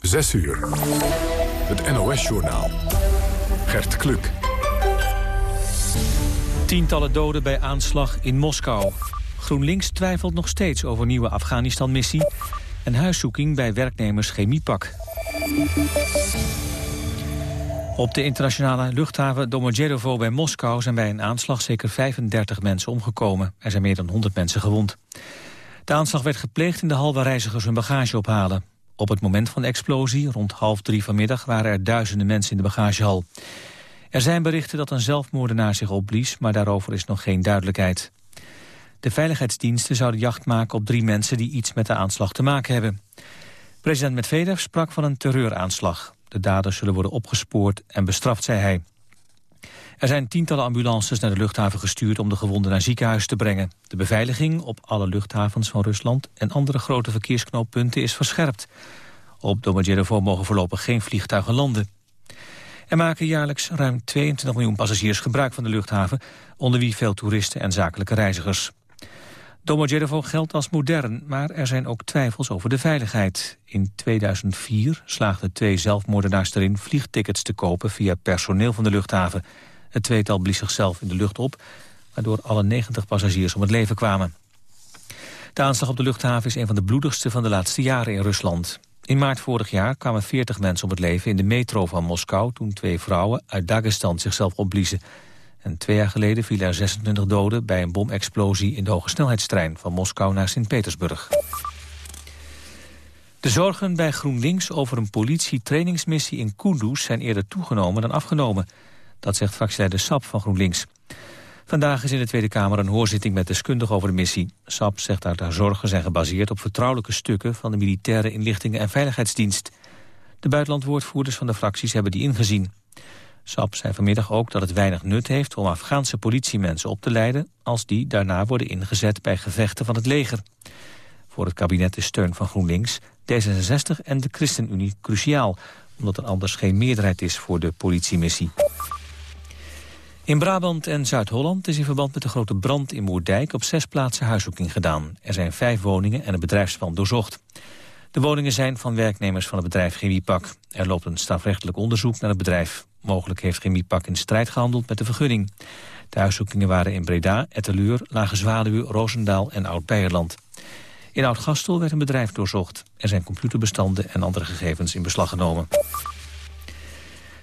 6 uur. Het NOS-journaal. Gert Kluk. Tientallen doden bij aanslag in Moskou. GroenLinks twijfelt nog steeds over nieuwe Afghanistan-missie... en huiszoeking bij werknemers Chemiepak. Op de internationale luchthaven Domodedovo bij Moskou... zijn bij een aanslag zeker 35 mensen omgekomen. Er zijn meer dan 100 mensen gewond. De aanslag werd gepleegd in de hal waar reizigers hun bagage ophalen. Op het moment van de explosie, rond half drie vanmiddag... waren er duizenden mensen in de bagagehal. Er zijn berichten dat een zelfmoordenaar zich opblies... maar daarover is nog geen duidelijkheid. De veiligheidsdiensten zouden jacht maken op drie mensen... die iets met de aanslag te maken hebben. President Medvedev sprak van een terreuraanslag. De daders zullen worden opgespoord en bestraft, zei hij. Er zijn tientallen ambulances naar de luchthaven gestuurd om de gewonden naar ziekenhuis te brengen. De beveiliging op alle luchthavens van Rusland en andere grote verkeersknooppunten is verscherpt. Op Domodedovo mogen voorlopig geen vliegtuigen landen. Er maken jaarlijks ruim 22 miljoen passagiers gebruik van de luchthaven, onder wie veel toeristen en zakelijke reizigers. Domodedovo geldt als modern, maar er zijn ook twijfels over de veiligheid. In 2004 slaagden twee zelfmoordenaars erin vliegtickets te kopen via personeel van de luchthaven. Het tweetal blies zichzelf in de lucht op, waardoor alle 90 passagiers om het leven kwamen. De aanslag op de luchthaven is een van de bloedigste van de laatste jaren in Rusland. In maart vorig jaar kwamen 40 mensen om het leven in de metro van Moskou... toen twee vrouwen uit Dagestan zichzelf opbliezen. En twee jaar geleden vielen er 26 doden bij een bomexplosie... in de hogesnelheidstrein van Moskou naar Sint-Petersburg. De zorgen bij GroenLinks over een politietrainingsmissie in Kunduz... zijn eerder toegenomen dan afgenomen. Dat zegt fractieleider Sap van GroenLinks. Vandaag is in de Tweede Kamer een hoorzitting met deskundigen over de missie. SAP zegt dat haar zorgen zijn gebaseerd op vertrouwelijke stukken... van de Militaire Inlichtingen en Veiligheidsdienst. De buitenlandwoordvoerders van de fracties hebben die ingezien. SAP zei vanmiddag ook dat het weinig nut heeft om Afghaanse politiemensen op te leiden... als die daarna worden ingezet bij gevechten van het leger. Voor het kabinet is steun van GroenLinks, D66 en de ChristenUnie cruciaal... omdat er anders geen meerderheid is voor de politiemissie. In Brabant en Zuid-Holland is in verband met de grote brand in Moerdijk op zes plaatsen huiszoeking gedaan. Er zijn vijf woningen en een bedrijfspand doorzocht. De woningen zijn van werknemers van het bedrijf Chemiepak. Er loopt een strafrechtelijk onderzoek naar het bedrijf. Mogelijk heeft Chemiepak in strijd gehandeld met de vergunning. De huiszoekingen waren in Breda, Etteleur, Lage Zwaluwe, Roosendaal en Oud-Beierland. In Oud-Gastel werd een bedrijf doorzocht. Er zijn computerbestanden en andere gegevens in beslag genomen.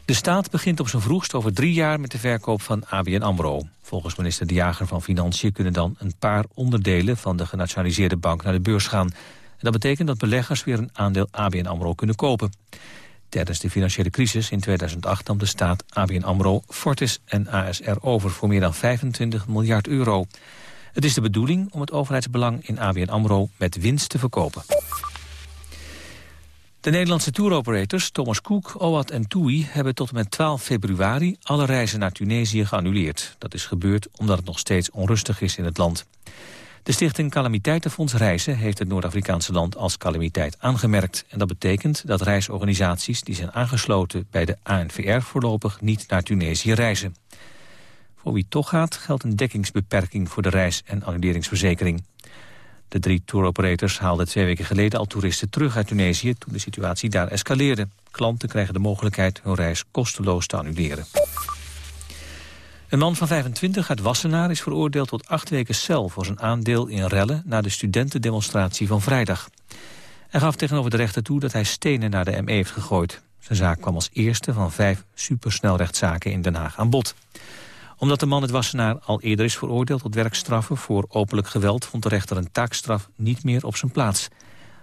De staat begint op zijn vroegst over drie jaar met de verkoop van ABN AMRO. Volgens minister De Jager van Financiën kunnen dan een paar onderdelen van de genationaliseerde bank naar de beurs gaan. Dat betekent dat beleggers weer een aandeel ABN AMRO kunnen kopen. Tijdens de financiële crisis in 2008 nam de staat ABN AMRO, Fortis en ASR over voor meer dan 25 miljard euro. Het is de bedoeling om het overheidsbelang in ABN AMRO met winst te verkopen. De Nederlandse touroperators Thomas Cook, OAT en TUI hebben tot en met 12 februari alle reizen naar Tunesië geannuleerd. Dat is gebeurd omdat het nog steeds onrustig is in het land. De stichting Calamiteitenfonds Reizen heeft het Noord-Afrikaanse land als calamiteit aangemerkt. En dat betekent dat reisorganisaties die zijn aangesloten bij de ANVR voorlopig niet naar Tunesië reizen. Voor wie toch gaat geldt een dekkingsbeperking voor de reis- en annuleringsverzekering. De drie touroperators haalden twee weken geleden al toeristen terug uit Tunesië... toen de situatie daar escaleerde. Klanten krijgen de mogelijkheid hun reis kosteloos te annuleren. Een man van 25 uit Wassenaar is veroordeeld tot acht weken cel... voor zijn aandeel in rellen na de studentendemonstratie van vrijdag. Hij gaf tegenover de rechter toe dat hij stenen naar de ME heeft gegooid. Zijn zaak kwam als eerste van vijf supersnelrechtszaken in Den Haag aan bod omdat de man het Wassenaar al eerder is veroordeeld tot werkstraffen voor openlijk geweld... vond de rechter een taakstraf niet meer op zijn plaats.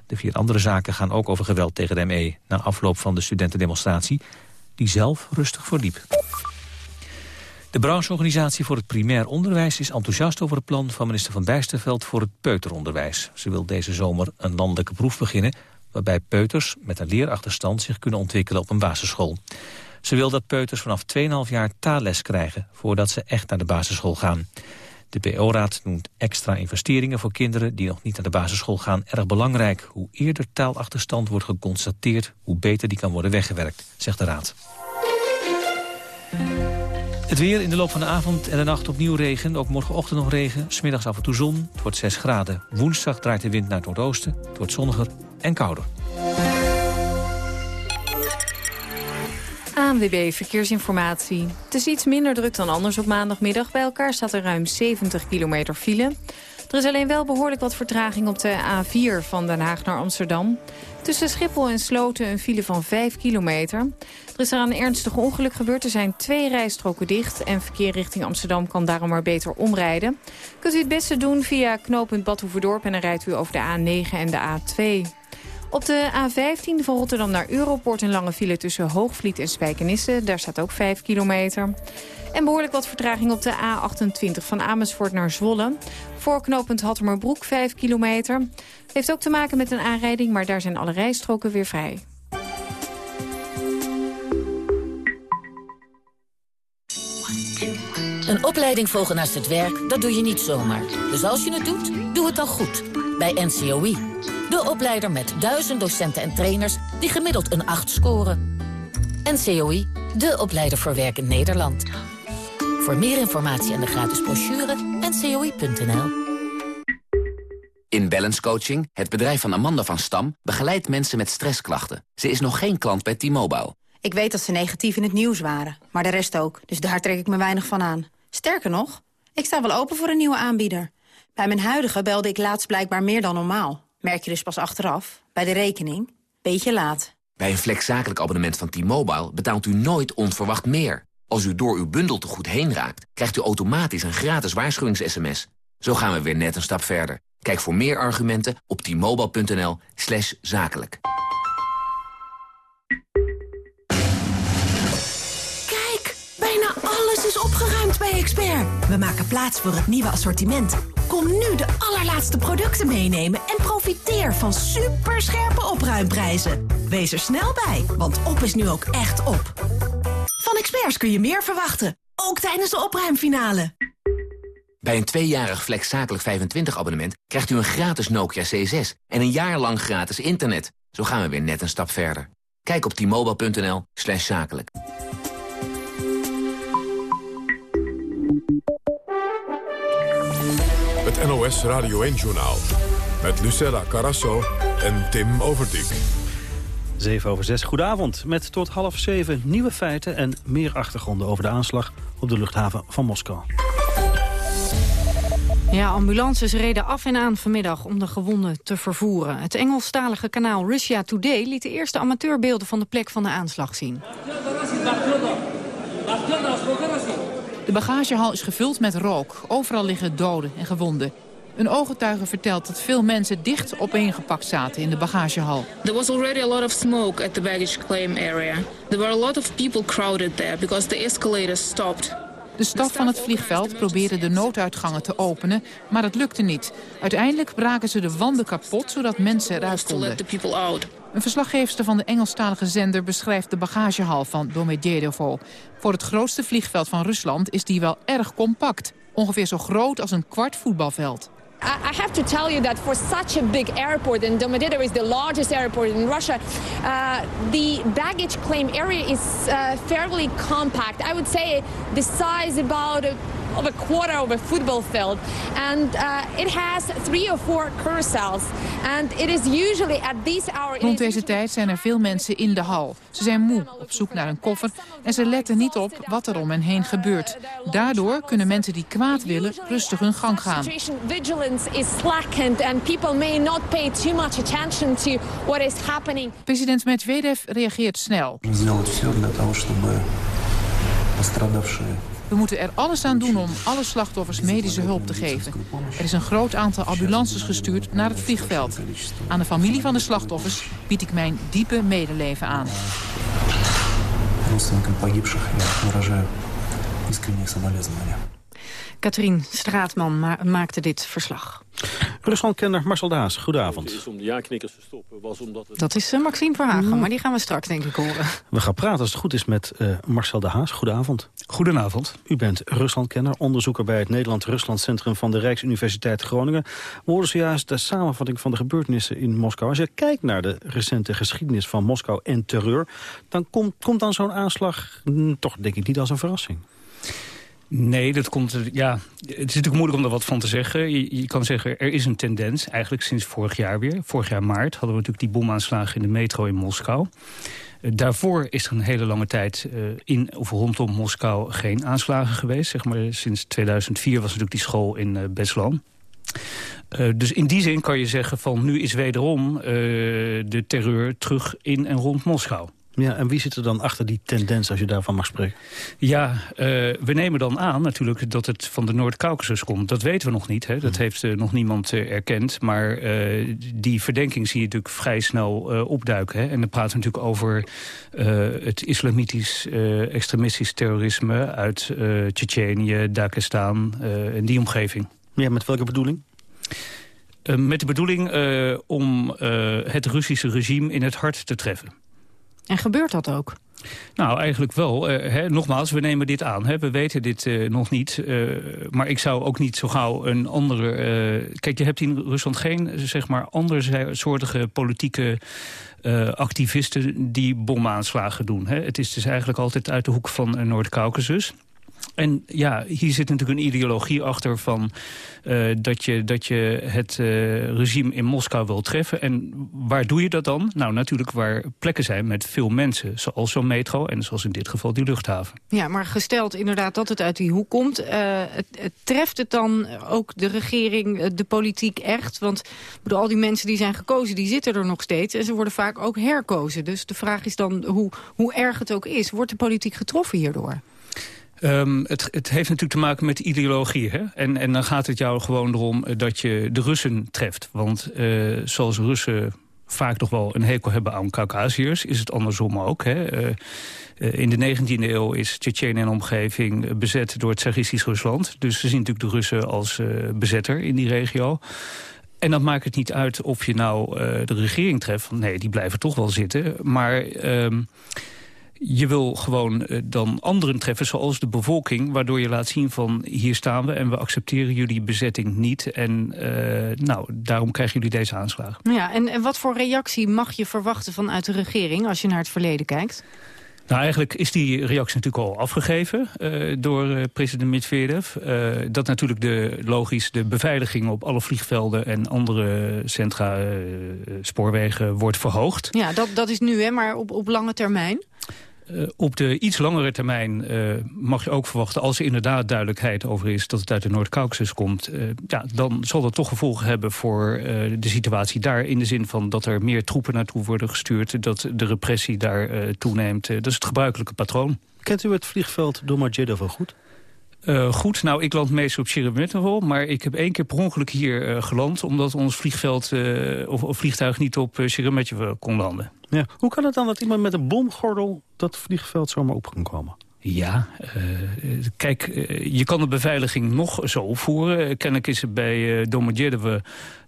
De vier andere zaken gaan ook over geweld tegen de ME... na afloop van de studentendemonstratie, die zelf rustig verliep. De brancheorganisatie voor het primair onderwijs is enthousiast over het plan van minister Van Bijsterveld voor het peuteronderwijs. Ze wil deze zomer een landelijke proef beginnen waarbij peuters met een leerachterstand zich kunnen ontwikkelen op een basisschool. Ze wil dat peuters vanaf 2,5 jaar taalles krijgen... voordat ze echt naar de basisschool gaan. De PO-raad noemt extra investeringen voor kinderen... die nog niet naar de basisschool gaan erg belangrijk. Hoe eerder taalachterstand wordt geconstateerd... hoe beter die kan worden weggewerkt, zegt de raad. Het weer in de loop van de avond en de nacht opnieuw regen. Ook morgenochtend nog regen, smiddags af en toe zon. Het wordt 6 graden. Woensdag draait de wind naar het noordoosten. Het wordt zonniger en kouder. ANWB Verkeersinformatie. Het is iets minder druk dan anders op maandagmiddag. Bij elkaar staat er ruim 70 kilometer file. Er is alleen wel behoorlijk wat vertraging op de A4 van Den Haag naar Amsterdam. Tussen Schiphol en Sloten een file van 5 kilometer. Er is er een ernstig ongeluk gebeurd. Er zijn twee rijstroken dicht en verkeer richting Amsterdam kan daarom maar beter omrijden. Kunt u het beste doen via knooppunt Badhoevedorp en dan rijdt u over de A9 en de A2. Op de A15 van Rotterdam naar Europort een lange file tussen Hoogvliet en Spijkenisse. Daar staat ook 5 kilometer. En behoorlijk wat vertraging op de A28 van Amersfoort naar Zwolle. Voor knooppunt Hattemerbroek 5 kilometer. Heeft ook te maken met een aanrijding, maar daar zijn alle rijstroken weer vrij. Een opleiding volgen naast het werk, dat doe je niet zomaar. Dus als je het doet, doe het dan goed. Bij NCOI. De opleider met duizend docenten en trainers die gemiddeld een 8 scoren. NCOI, de opleider voor werk in Nederland. Voor meer informatie en de gratis brochure, ncoi.nl. In Balance Coaching, het bedrijf van Amanda van Stam... begeleidt mensen met stressklachten. Ze is nog geen klant bij T-Mobile. Ik weet dat ze negatief in het nieuws waren, maar de rest ook. Dus daar trek ik me weinig van aan. Sterker nog, ik sta wel open voor een nieuwe aanbieder. Bij mijn huidige belde ik laatst blijkbaar meer dan normaal. Merk je dus pas achteraf, bij de rekening. Beetje laat. Bij een flexzakelijk abonnement van T-Mobile betaalt u nooit onverwacht meer. Als u door uw bundel te goed heen raakt, krijgt u automatisch een gratis waarschuwings-sms. Zo gaan we weer net een stap verder. Kijk voor meer argumenten op t-mobile.nl zakelijk. Opgeruimd bij Expert. We maken plaats voor het nieuwe assortiment. Kom nu de allerlaatste producten meenemen en profiteer van superscherpe opruimprijzen. Wees er snel bij, want op is nu ook echt op. Van experts kun je meer verwachten, ook tijdens de opruimfinale. Bij een tweejarig Flex Zakelijk 25 abonnement krijgt u een gratis Nokia C6 en een jaar lang gratis internet. Zo gaan we weer net een stap verder. Kijk op t-mobile.nl slash zakelijk. Het NOS Radio 1-journaal. Met Lucella Carasso en Tim Overdijk. 7 over 6, goedenavond. Met tot half 7 nieuwe feiten en meer achtergronden over de aanslag op de luchthaven van Moskou. Ja, ambulances reden af en aan vanmiddag om de gewonden te vervoeren. Het Engelstalige kanaal Russia Today liet de eerste amateurbeelden van de plek van de aanslag zien. De bagagehal is gevuld met rook. Overal liggen doden en gewonden. Een ooggetuige vertelt dat veel mensen dicht opeengepakt zaten in de bagagehal. There was already a lot of smoke at the baggage claim area. There were a lot of people crowded there because the escalator stopped. De staf van het vliegveld probeerde de nooduitgangen te openen, maar het lukte niet. Uiteindelijk braken ze de wanden kapot, zodat mensen eruit konden. Een verslaggeefster van de Engelstalige zender beschrijft de bagagehal van Domodedovo. Voor het grootste vliegveld van Rusland is die wel erg compact. Ongeveer zo groot als een kwart voetbalveld. I have to tell you that for such a big airport, and Domodedovo is the largest airport in Russia, uh, the baggage claim area is uh, fairly compact. I would say the size about a, of a quarter of a football field. And uh, it has three or four carousels. And it is usually at this hour... Rond deze tijd zijn er veel mensen in de hal. Ze zijn moe, op zoek naar een koffer en ze letten niet op wat er om hen heen gebeurt. Daardoor kunnen mensen die kwaad willen rustig hun gang gaan. Vigilance is slackened and people may not pay too much attention to what is happening. President Medvedev reageert snel. We moeten er alles aan doen om alle slachtoffers medische hulp te geven. Er is een groot aantal ambulances gestuurd naar het vliegveld. Aan de familie van de slachtoffers bied ik mijn diepe medeleven aan. Katrien Straatman ma maakte dit verslag. Ruslandkenner Marcel Daas, goedenavond. Is om de ja-knikkers te stoppen was omdat het... Dat is uh, Maxime Verhagen, maar die gaan we straks denk ik horen. We gaan praten als het goed is met uh, Marcel de Haas. Goedenavond. Goedenavond. U bent Ruslandkenner, onderzoeker bij het Nederland-Rusland Centrum van de Rijksuniversiteit Groningen. We hoorden zojuist de samenvatting van de gebeurtenissen in Moskou. Als je kijkt naar de recente geschiedenis van Moskou en terreur, dan komt, komt dan zo'n aanslag hm, toch denk ik niet als een verrassing. Nee, dat komt, ja, het is natuurlijk moeilijk om er wat van te zeggen. Je, kan zeggen, er is een tendens, eigenlijk sinds vorig jaar weer. Vorig jaar maart hadden we natuurlijk die bomaanslagen in de metro in Moskou. daarvoor is er een hele lange tijd in of rondom Moskou geen aanslagen geweest. Zeg maar, sinds 2004 was natuurlijk die school in uh, Beslan. dus in die zin kan je zeggen van nu is wederom de terreur terug in en rond Moskou. Ja, en wie zit er dan achter die tendens, als je daarvan mag spreken? Ja, uh, we nemen dan aan natuurlijk dat het van de Noord-Caucasus komt. Dat weten we nog niet, hè? dat hmm. heeft uh, nog niemand uh, erkend. Maar die verdenking zie je natuurlijk vrij snel opduiken. Hè? En dan praten we natuurlijk over het islamitisch extremistisch terrorisme... uit Tsjetsjenië, Dagestan en die omgeving. Ja, met welke bedoeling? met de bedoeling om het Russische regime in het hart te treffen. En gebeurt dat ook? Nou, eigenlijk wel. Hè, nogmaals, we nemen dit aan. We weten dit uh, nog niet. Uh, maar ik zou ook niet zo gauw een andere... kijk, je hebt in Rusland geen, zeg maar, andere soortige politieke... activisten die bomaanslagen doen. Het is dus eigenlijk altijd uit de hoek van Noord-Caucasus. En ja, hier zit natuurlijk een ideologie achter van uh, dat, je, dat je het uh, regime in Moskou wil treffen. En waar doe je dat dan? Nou, natuurlijk waar plekken zijn met veel mensen. Zoals zo'n metro en zoals in dit geval die luchthaven. Ja, maar gesteld inderdaad dat het uit die hoek komt. Het, het, treft het dan ook de regering, de politiek echt? Want bedoel, al die mensen die zijn gekozen, die zitten er nog steeds. En ze worden vaak ook herkozen. Dus de vraag is dan hoe, hoe erg het ook is. Wordt de politiek getroffen hierdoor? Um, het, het, heeft natuurlijk te maken met ideologie. Hè? En, en dan gaat het jou gewoon erom eh, dat je de Russen treft. Want uh, zoals Russen vaak toch wel een hekel hebben aan Caucasiërs... is het andersom ook. Hè? Uh, in de 19e eeuw is Tsjetsjenië en omgeving bezet door het Tsaristisch Rusland. Dus ze zien natuurlijk de Russen als bezetter in die regio. En dan maakt het niet uit of je nou de regering treft. Nee, die blijven toch wel zitten. Maar... Uh, je wil gewoon uh, dan anderen treffen, zoals de bevolking... waardoor je laat zien van hier staan we en we accepteren jullie bezetting niet. En uh, nou, daarom krijgen jullie deze aanslagen. Ja, en, en wat voor reactie mag je verwachten vanuit de regering... als je naar het verleden kijkt? Nou, eigenlijk is die reactie natuurlijk al afgegeven uh, door uh, president Medvedev. Uh, dat natuurlijk de, logisch de beveiliging op alle vliegvelden en andere centra, spoorwegen wordt verhoogd. Ja, dat, dat is nu, hè, maar op, op lange termijn? Uh, op de iets langere termijn uh, mag je ook verwachten... als er inderdaad duidelijkheid over is dat het uit de Noord-Caucasus komt... Uh, ja, dan zal dat toch gevolgen hebben voor de situatie daar... in de zin van dat er meer troepen naartoe worden gestuurd... dat de repressie daar toeneemt. dat is het gebruikelijke patroon. Kent u het vliegveld Domodedovo wel goed? Uh, goed, nou, ik land meestal op Sheremetyevo, maar ik heb één keer per ongeluk hier uh, geland... omdat ons vliegveld uh, of, of, vliegtuig niet op uh, Sheremetyevo kon landen. Ja. Hoe kan het dan dat iemand met een bomgordel dat vliegveld zomaar op kan komen? Ja, kijk, je kan de beveiliging nog zo voeren. Kennelijk is het bij uh, Domodedovo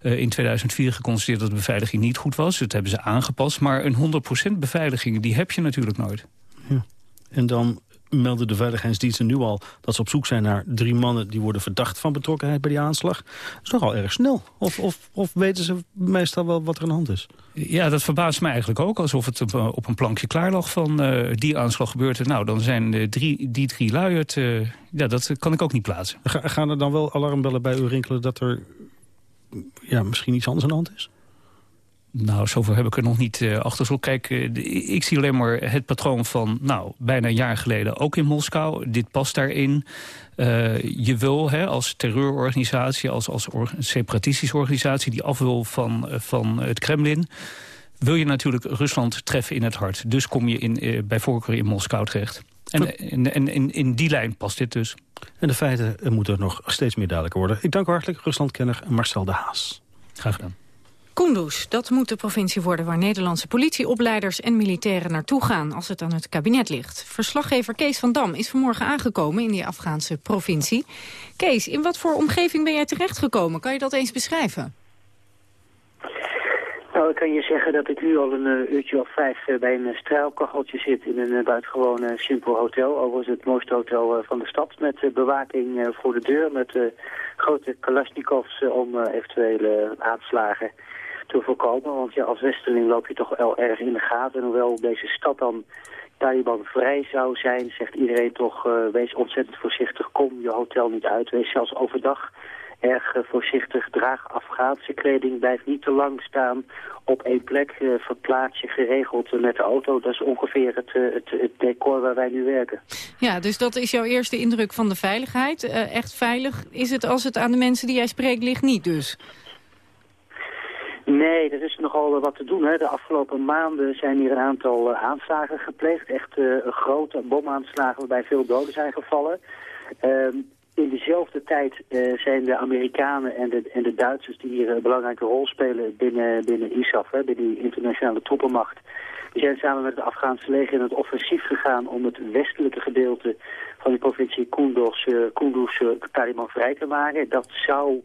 in 2004 geconstateerd dat de beveiliging niet goed was. Dat hebben ze aangepast, maar een 100% beveiliging, die heb je natuurlijk nooit. Ja. En dan melden de veiligheidsdiensten nu al dat ze op zoek zijn naar drie mannen... die worden verdacht van betrokkenheid bij die aanslag. Dat is nogal erg snel. Of, of, of weten ze meestal wel wat er aan de hand is? Ja, dat verbaast mij eigenlijk ook. Alsof het op, op een plankje klaar lag van uh, die aanslag gebeurt er. Nou, dan zijn uh, drie, die drie lui het... Uh, ja, dat kan ik ook niet plaatsen. Ga, gaan er dan wel alarmbellen bij u rinkelen dat er ja, misschien iets anders aan de hand is? Nou, zoveel heb ik er nog niet uh, achter. Kijk, uh, ik zie alleen maar het patroon van, nou, bijna een jaar geleden ook in Moskou. Dit past daarin. Uh, je wil hè, als terreurorganisatie, als, als separatistische organisatie... die af wil van, van het Kremlin wil je natuurlijk Rusland treffen in het hart. Dus kom je in, bij voorkeur in Moskou terecht. En, en, en in, in die lijn past dit dus. En de feiten moeten nog steeds meer duidelijk worden. Ik dank u hartelijk, Ruslandkenner Marcel de Haas. Graag gedaan. Kunduz, dat moet de provincie worden waar Nederlandse politieopleiders en militairen naartoe gaan als het aan het kabinet ligt. Verslaggever Kees van Dam is vanmorgen aangekomen in die Afghaanse provincie. Kees, in wat voor omgeving ben jij terechtgekomen? Kan je dat eens beschrijven? Nou, ik kan je zeggen dat ik nu al een uh, uurtje of vijf uh, bij een straalkacheltje zit in een uh, buitengewoon simpel hotel. Overigens het mooiste hotel van de stad met bewaking voor de deur, met grote kalasjnikovs om eventuele aanslagen te voorkomen. Want ja, als Westerling loop je toch wel erg in de gaten. En hoewel deze stad dan Taliban vrij zou zijn, zegt iedereen toch... Uh, wees ontzettend voorzichtig, kom je hotel niet uit. Wees zelfs overdag erg voorzichtig. Draag Afghaanse kleding, blijf niet te lang staan op één plek. verplaats je geregeld met de auto. Dat is ongeveer het, het, het, decor waar wij nu werken. Ja, dus dat is jouw eerste indruk van de veiligheid. echt veilig is het als het aan de mensen die jij spreekt ligt niet dus? Nee, er is nogal wat te doen. Hè. De afgelopen maanden zijn hier een aantal uh, aanslagen gepleegd. Echt uh, grote bomaanslagen waarbij veel doden zijn gevallen. Uh, in dezelfde tijd uh, zijn de Amerikanen en de, en de Duitsers die hier een belangrijke rol spelen binnen, binnen ISAF, hè, binnen die internationale troepenmacht. Die zijn samen met het Afghaanse leger in het offensief gegaan om het westelijke gedeelte van die provincie Kunduz, uh, Kunduz Taliban vrij te maken. Dat zou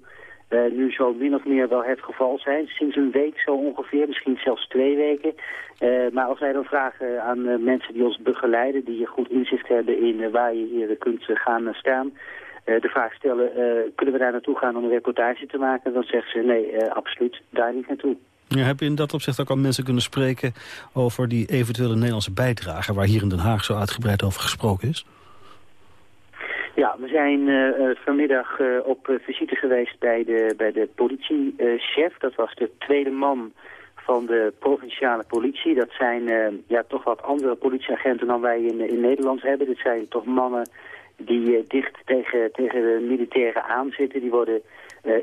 uh, nu zo min of meer wel het geval zijn. Sinds een week zo ongeveer, misschien zelfs twee weken. Uh, maar als wij dan vragen aan uh, mensen die ons begeleiden, die goed inzicht hebben in waar je hier kunt gaan staan, de vraag stellen, kunnen we daar naartoe gaan om een reportage te maken? Dan zeggen ze nee, absoluut, daar niet naartoe. Ja, heb je in dat opzicht ook al mensen kunnen spreken over die eventuele Nederlandse bijdrage... waar hier in Den Haag zo uitgebreid over gesproken is? Ja, we zijn uh, vanmiddag uh, op visite geweest bij de, bij de politiechef. Dat was de tweede man van de provinciale politie. Dat zijn ja, toch wat andere politieagenten dan wij in, in Nederland hebben. Dit zijn toch mannen die dicht tegen, tegen de militairen aanzitten. Die worden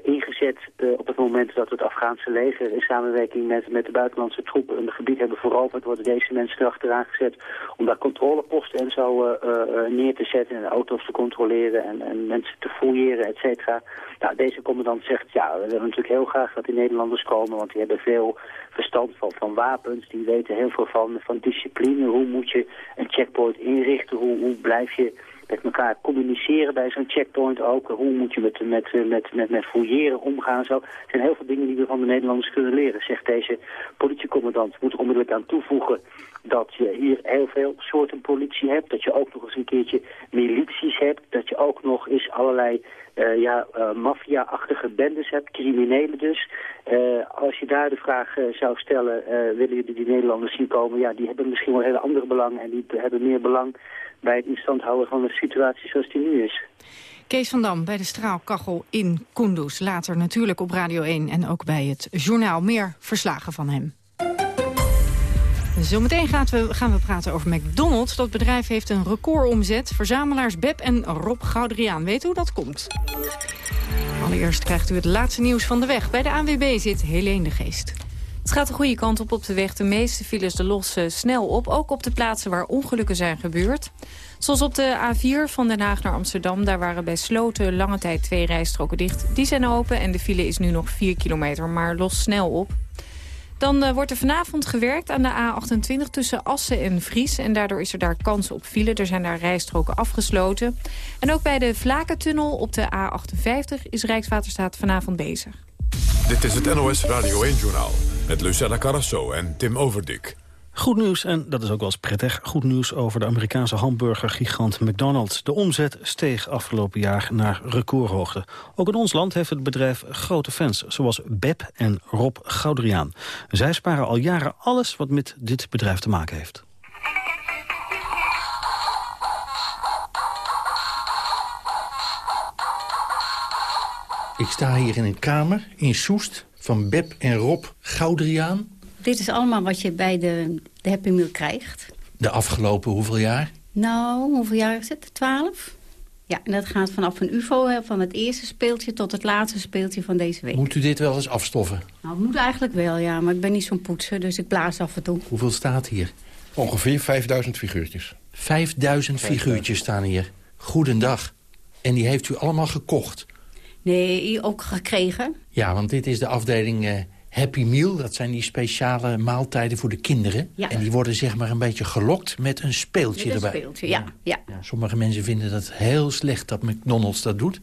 ingezet uh, op het moment dat het Afghaanse leger in samenwerking met, met de buitenlandse troepen een gebied hebben veroverd, worden deze mensen erachteraan gezet om daar controleposten en zo uh, neer te zetten en auto's te controleren en, en mensen te fouilleren, et cetera. Nou, deze commandant zegt, ja, we willen natuurlijk heel graag dat die Nederlanders komen, want die hebben veel verstand van, van wapens, die weten heel veel van, van discipline, hoe moet je een checkpoint inrichten, hoe, hoe blijf je met elkaar communiceren bij zo'n checkpoint ook. Hoe moet je met, met, met, met, met fouilleren omgaan zo. Er zijn heel veel dingen die we van de Nederlanders kunnen leren, zegt deze politiecommandant. Moet er onmiddellijk aan toevoegen dat je hier heel veel soorten politie hebt. Dat je ook nog eens een keertje milities hebt. Dat je ook nog eens allerlei uh, ja, uh, maffia-achtige bendes hebt, criminelen dus. Uh, als je daar de vraag zou stellen, willen jullie die Nederlanders zien komen? Ja, die hebben misschien wel hele andere belangen en die hebben meer belang bij het instand houden van de situatie zoals die nu is. Kees van Dam bij de Straalkachel in Kunduz. Later natuurlijk op Radio 1 en ook bij het journaal. Meer verslagen van hem. Zometeen gaan we, gaan we praten over McDonald's. Dat bedrijf heeft een recordomzet. Verzamelaars Beb en Rob Goudriaan. Weet hoe dat komt? Allereerst krijgt u het laatste nieuws van de weg. Bij de ANWB zit Helene de Geest. Het gaat de goede kant op op de weg. De meeste files de lossen snel op. Ook op de plaatsen waar ongelukken zijn gebeurd. Zoals op de A4 van Den Haag naar Amsterdam. Daar waren bij Sloten lange tijd twee rijstroken dicht. Die zijn open en de file is nu nog 4 kilometer, maar los snel op. Dan uh, wordt er vanavond gewerkt aan de A28 tussen Assen en Vries. En daardoor is er daar kans op file. Er zijn daar rijstroken afgesloten. En ook bij de Vlakentunnel op de A58 is Rijkswaterstaat vanavond bezig. Dit is het NOS Radio 1-journaal met Lucella Carrasso en Tim Overdik. Goed nieuws, en dat is ook wel eens prettig, goed nieuws over de Amerikaanse hamburgergigant McDonald's. De omzet steeg afgelopen jaar naar recordhoogte. Ook in ons land heeft het bedrijf grote fans, zoals Beb en Rob Goudriaan. Zij sparen al jaren alles wat met dit bedrijf te maken heeft. Ik sta hier in een kamer in Soest van Beb en Rob Goudriaan. Dit is allemaal wat je bij de, de Happy Meal krijgt. De afgelopen hoeveel jaar? Nou, hoeveel jaar is het? Twaalf? Ja, en dat gaat vanaf een ufo, van het eerste speeltje tot het laatste speeltje van deze week. Moet u dit wel eens afstoffen? Nou, het moet eigenlijk wel, ja. Maar ik ben niet zo'n poetser, dus ik blaas af en toe. Hoeveel staat hier? Ongeveer 5000 figuurtjes. 5000 figuurtjes staan hier. Goedendag. En die heeft u allemaal gekocht? Nee, ook gekregen. Ja, want dit is de afdeling uh, Happy Meal. Dat zijn die speciale maaltijden voor de kinderen. Ja. En die worden zeg maar een beetje gelokt met een speeltje met een erbij. speeltje, ja. ja. ja. Sommige mensen vinden dat heel slecht dat McDonald's dat doet.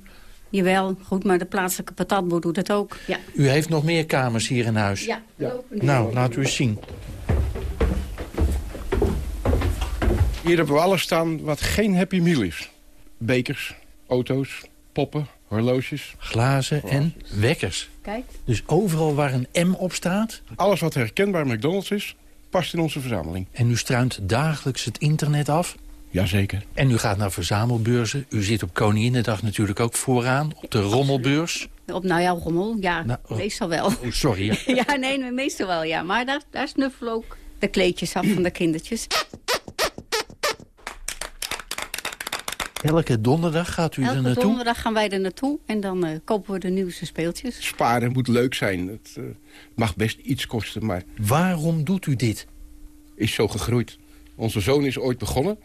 Jawel, goed, maar de plaatselijke patatboer doet het ook. Ja. U heeft nog meer kamers hier in huis? Ja. ja. Nou, laten we eens zien. Hier hebben we alles staan wat geen Happy Meal is. Bekers, auto's, poppen, horloges. Glazen en wekkers. Kijk. Dus overal waar een M op staat... Alles wat herkenbaar McDonald's is, past in onze verzameling. En u struint dagelijks het internet af? Jazeker. En u gaat naar verzamelbeurzen. U zit op Koninginnedag natuurlijk ook vooraan, op de rommelbeurs. Op, nou ja, rommel, ja, nou, oh. meestal wel. Oh, sorry. ja, nee, meestal wel, ja. Maar daar, daar snuffelen ook de kleedjes af van de kindertjes. Elke donderdag gaat u Elke er naartoe? Elke donderdag gaan wij er naartoe en dan uh, kopen we de nieuwste speeltjes. Sparen moet leuk zijn. Het uh, mag best iets kosten, maar... Waarom doet u dit? Is zo gegroeid. Onze zoon is ooit begonnen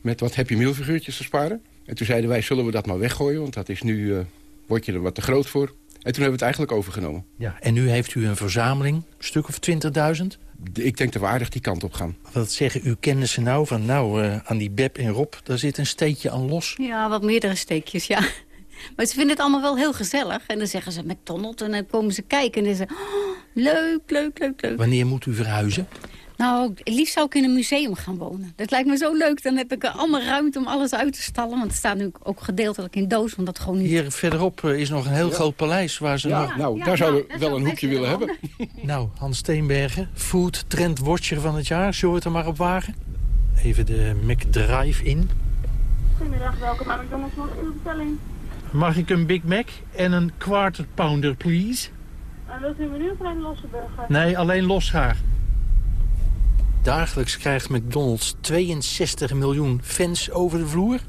met wat Happy Meal figuurtjes te sparen. En toen zeiden wij, zullen we dat maar weggooien? Want dat is nu, uh, word je er wat te groot voor. En toen hebben we het eigenlijk overgenomen. Ja, en nu heeft u een verzameling, een stuk of 20.000? Ik denk dat we aardig die kant op gaan. Wat zeggen uw kennissen nou? Van nou, uh, aan die Beb en Rob, daar zit een steekje aan los. Ja, wat meerdere steekjes, ja. Maar ze vinden het allemaal wel heel gezellig. En dan zeggen ze McDonald's en dan komen ze kijken. En dan zeggen ze, oh, leuk, leuk, leuk, leuk. Wanneer moet u verhuizen? Nou, liefst zou ik in een museum gaan wonen. Dat lijkt me zo leuk. Dan heb ik allemaal ruimte om alles uit te stallen. Want het staat nu ook gedeeltelijk in doos, want dat gewoon niet... Hier verderop eh, is nog een heel ja. groot paleis waar ze ja, nog... Nou, daar zouden we wel een hoekje willen hebben. nou, Hans Steenbergen, Food Trend Watcher van het jaar. Zullen we het er maar op wagen? Even de McDrive in. Goedemiddag, welkom bij McDonald's. Mag uw bestelling? Mag ik een Big Mac en een Quarter Pounder, please? En wilt u een menu of alleen losse burger? Nee, alleen los graag. Dagelijks krijgt McDonald's 62 miljoen fans over de vloer.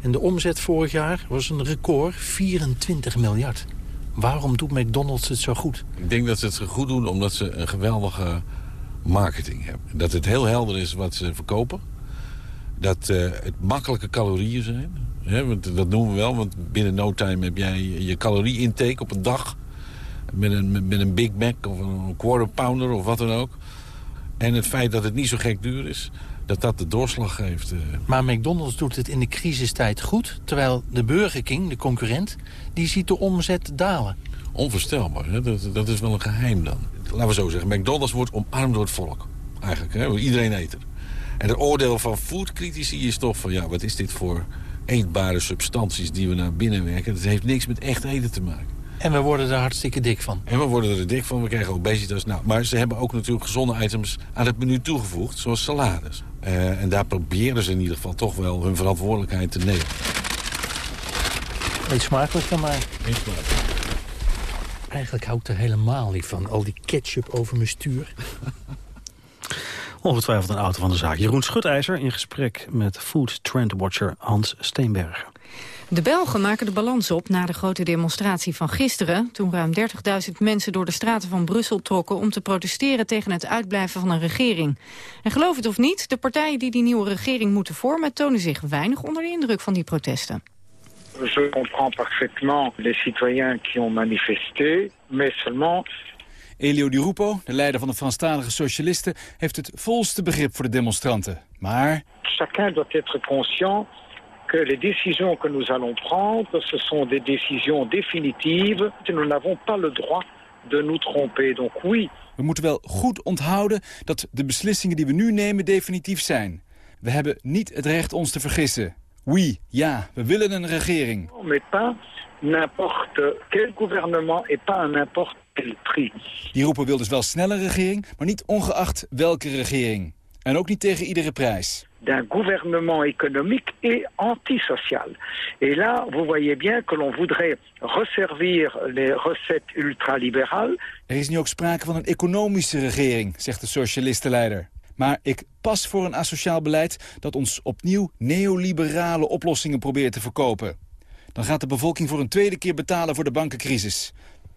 En de omzet vorig jaar was een record 24 miljard. Waarom doet McDonald's het zo goed? Ik denk dat ze het goed doen omdat ze een geweldige marketing hebben. Dat het heel helder is wat ze verkopen. Dat uh, het makkelijke calorieën zijn. Want dat noemen we wel, want binnen no time heb jij je calorie-intake op een dag... Met een, met een Big Mac of een quarter pounder of wat dan ook. En het feit dat het niet zo gek duur is, dat dat de doorslag geeft. Maar McDonald's doet het in de crisistijd goed... terwijl de Burger King, de concurrent, die ziet de omzet dalen. Onvoorstelbaar, hè? Dat, dat is wel een geheim dan. Laten we zo zeggen, McDonald's wordt omarmd door het volk. Eigenlijk, hè? iedereen eet er. En het oordeel van foodcritici is toch van... ja, wat is dit voor eetbare substanties die we naar binnen werken? Dat heeft niks met echt eten te maken. En we worden er hartstikke dik van. En we worden er dik van, we krijgen obesitas. Nou, maar ze hebben ook natuurlijk gezonde items aan het menu toegevoegd, zoals salades. Uh, en daar proberen ze in ieder geval toch wel hun verantwoordelijkheid te nemen. Eet smakelijk van mij. Eet smakelijk. Eigenlijk hou ik er helemaal niet van, al die ketchup over mijn stuur. Ongetwijfeld een auto van de zaak. Jeroen Schutijzer in gesprek met Food Trend Watcher Hans Steenbergen. De Belgen maken de balans op na de grote demonstratie van gisteren... toen ruim 30.000 mensen door de straten van Brussel trokken... om te protesteren tegen het uitblijven van een regering. En geloof het of niet, de partijen die die nieuwe regering moeten vormen... tonen zich weinig onder de indruk van die protesten. Je comprends parfaitement les citoyens qui ont manifesté, mais seulement Elio Di Rupo, de leider van de Franstalige socialisten... heeft het volste begrip voor de demonstranten. Maar... Chacun doit être conscient que les décisions que nous allons prendre, ce sont des décisions définitives. Nous n'avons pas le droit de nous tromper. Donc oui. We moeten wel goed onthouden dat de beslissingen die we nu nemen definitief zijn. We hebben niet het recht ons te vergissen. Oui, ja, we willen een regering. Mais pas n'importe quel gouvernement et pas n'importe quel prix. Die roepen wil dus wel snelle regering, maar niet ongeacht welke regering. En ook niet tegen iedere prijs d'un gouvernement économique et antisocial. Et là, vous voyez bien que l'on voudrait resservir les recettes ultralibérales. Er is nu ook sprake van een economische regering, zegt de socialistenleider. Maar ik pas voor een asociaal beleid dat ons opnieuw neoliberale oplossingen probeert te verkopen. Dan gaat de bevolking voor een tweede keer betalen voor de bankencrisis.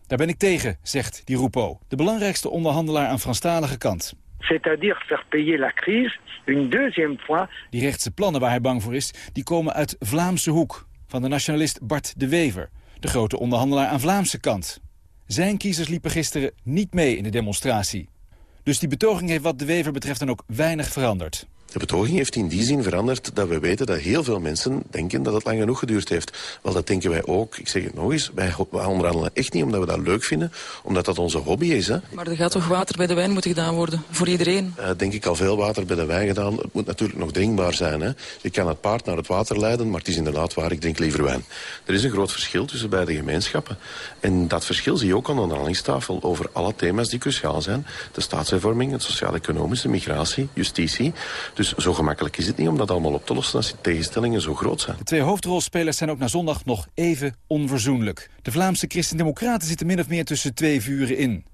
Daar ben ik tegen, zegt Di Rupo, de belangrijkste onderhandelaar aan Franstalige kant. C'est-à-dire faire payer la crise une deuxième fois. Die rechtse plannen waar hij bang voor is, die komen uit Vlaamse hoek. Van de nationalist Bart de Wever, de grote onderhandelaar aan Vlaamse kant. Zijn kiezers liepen gisteren niet mee in de demonstratie. Dus die betoging heeft wat de Wever betreft dan ook weinig veranderd. De betoging heeft in die zin veranderd dat we weten dat heel veel mensen denken dat het lang genoeg geduurd heeft. Wel, dat denken wij ook. Ik zeg het nog eens, wij onderhandelen echt niet omdat we dat leuk vinden, omdat dat onze hobby is. Hè. Maar er gaat toch water bij de wijn moeten gedaan worden, voor iedereen? Uh, denk ik al veel water bij de wijn gedaan. Het moet natuurlijk nog drinkbaar zijn. Hè. Je kan het paard naar het water leiden, maar het is inderdaad waar, ik drink liever wijn. Er is een groot verschil tussen beide gemeenschappen. En dat verschil zie je ook aan de onderhandelingstafel over alle thema's die cruciaal zijn. De staatshervorming, het sociaal-economische, migratie, justitie. Dus Dus zo gemakkelijk is het niet om dat allemaal op te lossen als die tegenstellingen zo groot zijn. De twee hoofdrolspelers zijn ook na zondag nog even onverzoenlijk. De Vlaamse Christen-Democraten zitten min of meer tussen twee vuren in.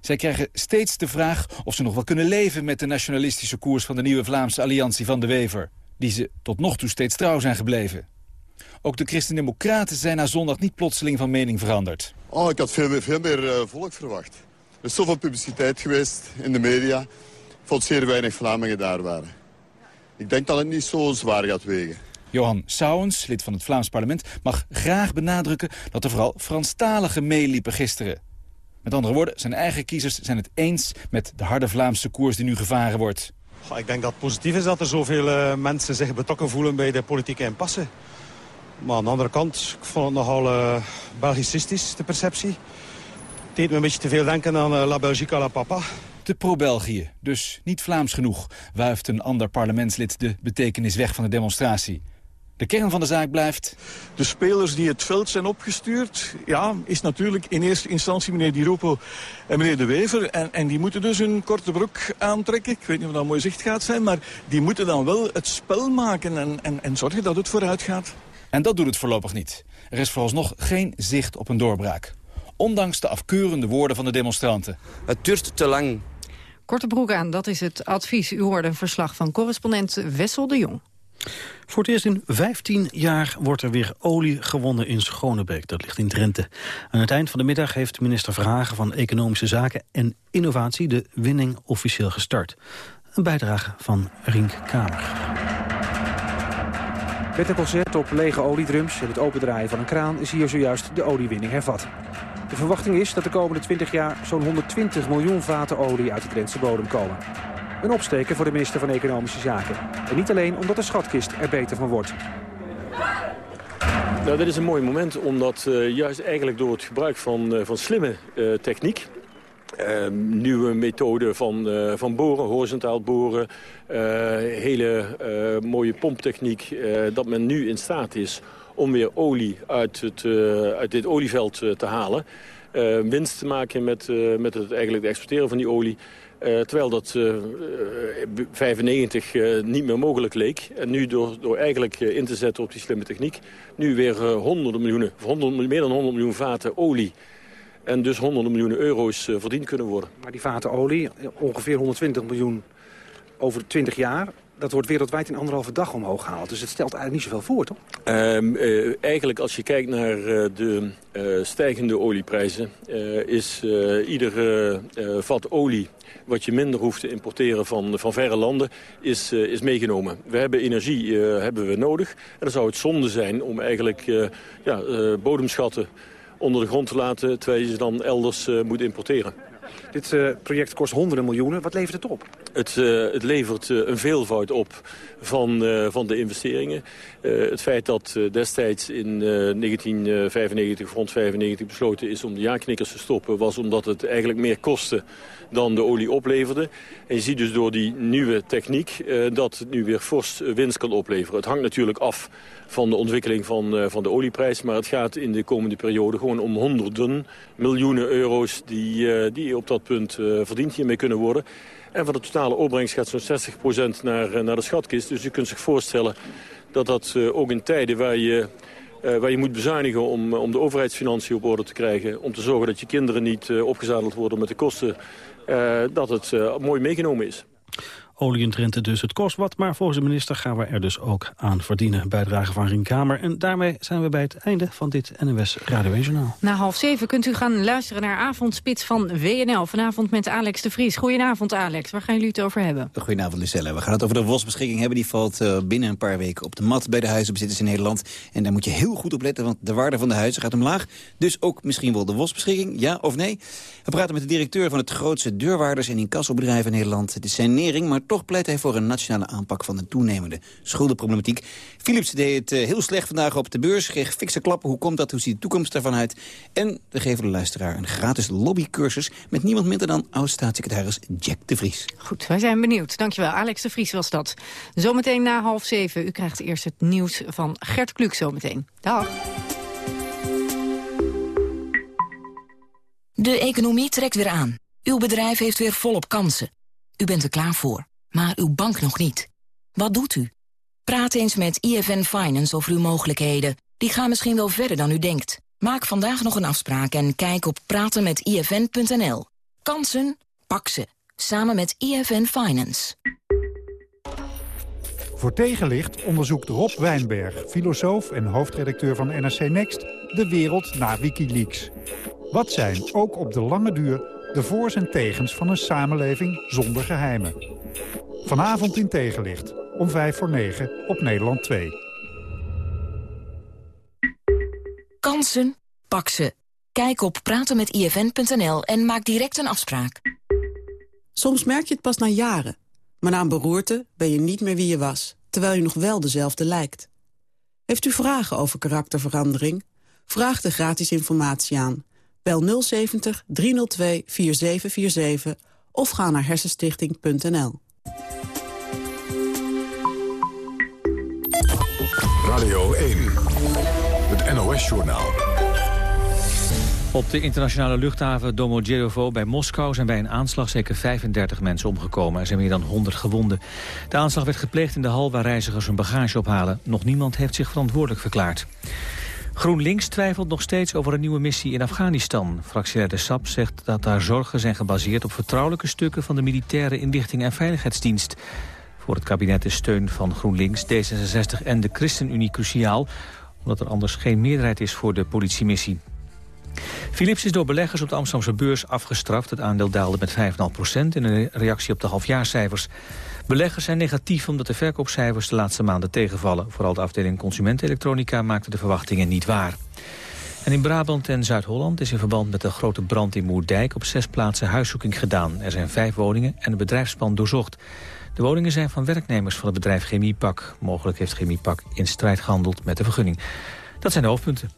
Zij krijgen steeds de vraag of ze nog wel kunnen leven met de nationalistische koers van de nieuwe Vlaamse alliantie van de Wever. Die ze tot nog toe steeds trouw zijn gebleven. Ook de Christen-Democraten zijn na zondag niet plotseling van mening veranderd. Oh, ik had veel meer, veel meer uh, volk verwacht. Er is zoveel publiciteit geweest in de media. Ik vond zeer weinig Vlamingen daar waren. Ik denk dat het niet zo zwaar gaat wegen. Johan Souwens, lid van het Vlaams parlement, mag graag benadrukken... dat er vooral Franstaligen meeliepen gisteren. Met andere woorden, zijn eigen kiezers zijn het eens... met de harde Vlaamse koers die nu gevaren wordt. Ik denk dat het positief is dat er zoveel uh, mensen zich betrokken voelen... bij de politieke impasse. Maar aan de andere kant, ik vond het nogal uh, Belgicistisch, de perceptie. Het deed me een beetje te veel denken aan uh, La Belgique à la papa. Te pro-België, dus niet Vlaams genoeg... wuift een ander parlementslid de betekenis weg van de demonstratie. De kern van de zaak blijft... De spelers die het veld zijn opgestuurd... ja, is natuurlijk in eerste instantie meneer Di Rupo en meneer De Wever. En, en die moeten dus een korte broek aantrekken. Ik weet niet of dat mooi zicht gaat zijn... maar die moeten dan wel het spel maken en, en, en zorgen dat het vooruit gaat. En dat doet het voorlopig niet. Er is vooralsnog geen zicht op een doorbraak. Ondanks de afkeurende woorden van de demonstranten. Het duurt te lang. Korte broek aan, dat is het advies. U hoorde een verslag van correspondent Wessel de Jong. Voor het eerst in 15 jaar wordt er weer olie gewonnen in Schonebeek. Dat ligt in Drenthe. Aan het eind van de middag heeft minister Verhagen van Economische Zaken en Innovatie de winning officieel gestart. Een bijdrage van Rink Kamer. Met een concert op lege oliedrums en het opendraaien van een kraan is hier zojuist de oliewinning hervat. De verwachting is dat de komende 20 jaar zo'n 120 miljoen vaten olie uit de Drentse bodem komen. Een opsteken voor de minister van Economische Zaken. En niet alleen omdat de schatkist er beter van wordt. Nou, dit is een mooi moment, omdat uh, juist eigenlijk door het gebruik van, uh, van slimme uh, techniek... nieuwe methoden van, van boren, horizontaal boren... hele mooie pomptechniek, dat men nu in staat is om weer olie uit, het, uit dit olieveld te halen... winst te maken met, met het, eigenlijk exporteren van die olie... Terwijl dat uh, 95 uh, niet meer mogelijk leek. En nu door, door eigenlijk in te zetten op die slimme techniek... nu weer honderden miljoenen, 100, meer dan 100 miljoen vaten olie... en dus honderden miljoenen euro's verdiend kunnen worden. Maar die vaten olie, ongeveer 120 miljoen over 20 jaar dat wordt wereldwijd in anderhalve dag omhoog gehaald. Dus het stelt eigenlijk niet zoveel voor, toch? Um, uh, eigenlijk als je kijkt naar uh, de uh, stijgende olieprijzen... is iedere vat olie wat je minder hoeft te importeren van, van verre landen, is, is meegenomen. We hebben energie hebben we nodig. En dan zou het zonde zijn om eigenlijk ja, bodemschatten onder de grond te laten... terwijl je ze dan elders moet importeren. Dit uh, project kost honderden miljoenen. Wat levert het op? Het, uh, het levert uh, een veelvoud op van, van de investeringen. het feit dat destijds in 1995, rond 95 besloten is om de jaarknikkers te stoppen... was omdat het eigenlijk meer kostte dan de olie opleverde. En je ziet dus door die nieuwe techniek dat het nu weer fors winst kan opleveren. Het hangt natuurlijk af van de ontwikkeling van, van de olieprijs. Maar het gaat in de komende periode gewoon om honderden miljoenen euro's... die, die op dat punt uh, verdiend hiermee kunnen worden. En van de totale opbrengst gaat zo'n 60% naar, naar de schatkist. Dus je kunt zich voorstellen dat dat ook in tijden waar je... Waar je moet bezuinigen om, om de overheidsfinanciën op orde te krijgen... om te zorgen dat je kinderen niet opgezadeld worden met de kosten... Dat het mooi meegenomen is olie in Drenthe dus. Het kost wat, maar volgens de minister gaan we er dus ook aan verdienen. Bijdrage van Rien Kamer. En daarmee zijn we bij het einde van dit NOS Radio 1 Journaal. Na half zeven kunt u gaan luisteren naar Avondspits van WNL. Vanavond met Alex de Vries. Goedenavond Alex, waar gaan jullie het over hebben? Goedenavond Lucelle. We gaan het over de wasbeschikking hebben. Die valt uh, binnen een paar weken op de mat bij de huizenbezitters in Nederland. En daar moet je heel goed op letten, want de waarde van de huizen gaat omlaag. Dus ook misschien wel de wasbeschikking, ja of nee? We praten met de directeur van het grootste deurwaarders- en incassobedrijf in Nederland. De sanering, maar toch pleit hij voor een nationale aanpak van de toenemende schuldenproblematiek. Philips deed het eh, heel slecht vandaag op de beurs, kreeg fikse klappen. Hoe komt dat? Hoe ziet de toekomst daarvan uit? En we geven de luisteraar een gratis lobbycursus met niemand minder dan oud-staatssecretaris Jack de Vries. Goed, wij zijn benieuwd. Dankjewel. Alex de Vries was dat. Zometeen na half zeven. U krijgt eerst het nieuws van Gert Kluk zometeen. Dag. De economie trekt weer aan. Uw bedrijf heeft weer volop kansen. U bent er klaar voor, maar uw bank nog niet. Wat doet u? Praat eens met IFN Finance over uw mogelijkheden. Die gaan misschien wel verder dan u denkt. Maak vandaag nog een afspraak en kijk op pratenmetifn.nl. Kansen? Pak ze. Samen met IFN Finance. Voor tegenlicht onderzoekt Rob Wijnberg, filosoof en hoofdredacteur van NRC Next... de wereld na Wikileaks. Wat zijn, ook op de lange duur, de voor's en tegens van een samenleving zonder geheimen? Vanavond in Tegenlicht, om 5 voor 9 op Nederland 2. Kansen? Pak ze. Kijk op pratenmetifn.nl en maak direct een afspraak. Soms merk je het pas na jaren. Maar na een beroerte ben je niet meer wie je was, terwijl je nog wel dezelfde lijkt. Heeft u vragen over karakterverandering? Vraag de gratis informatie aan. Bel 070 302 4747 of ga naar hersenstichting.nl. Radio 1, het NOS-journaal. Op de internationale luchthaven Domodedovo bij Moskou zijn bij een aanslag zeker 35 mensen omgekomen. Er zijn meer dan 100 gewonden. De aanslag werd gepleegd in de hal waar reizigers hun bagage ophalen. Nog niemand heeft zich verantwoordelijk verklaard. GroenLinks twijfelt nog steeds over een nieuwe missie in Afghanistan. Fractieleider Sap zegt dat daar zorgen zijn gebaseerd op vertrouwelijke stukken van de militaire inlichting en veiligheidsdienst. Voor het kabinet is steun van GroenLinks, D66 en de ChristenUnie cruciaal... omdat er anders geen meerderheid is voor de politiemissie. Philips is door beleggers op de Amsterdamse beurs afgestraft. Het aandeel daalde met 5,5% in een reactie op de halfjaarcijfers. Beleggers zijn negatief omdat de verkoopcijfers de laatste maanden tegenvallen. Vooral de afdeling consumentenelektronica maakte de verwachtingen niet waar. En in Brabant en Zuid-Holland is in verband met de grote brand in Moerdijk... op zes plaatsen huiszoeking gedaan. Er zijn vijf woningen en een bedrijfspand doorzocht. De woningen zijn van werknemers van het bedrijf Chemiepak. Mogelijk heeft Chemiepak in strijd gehandeld met de vergunning. Dat zijn de hoofdpunten.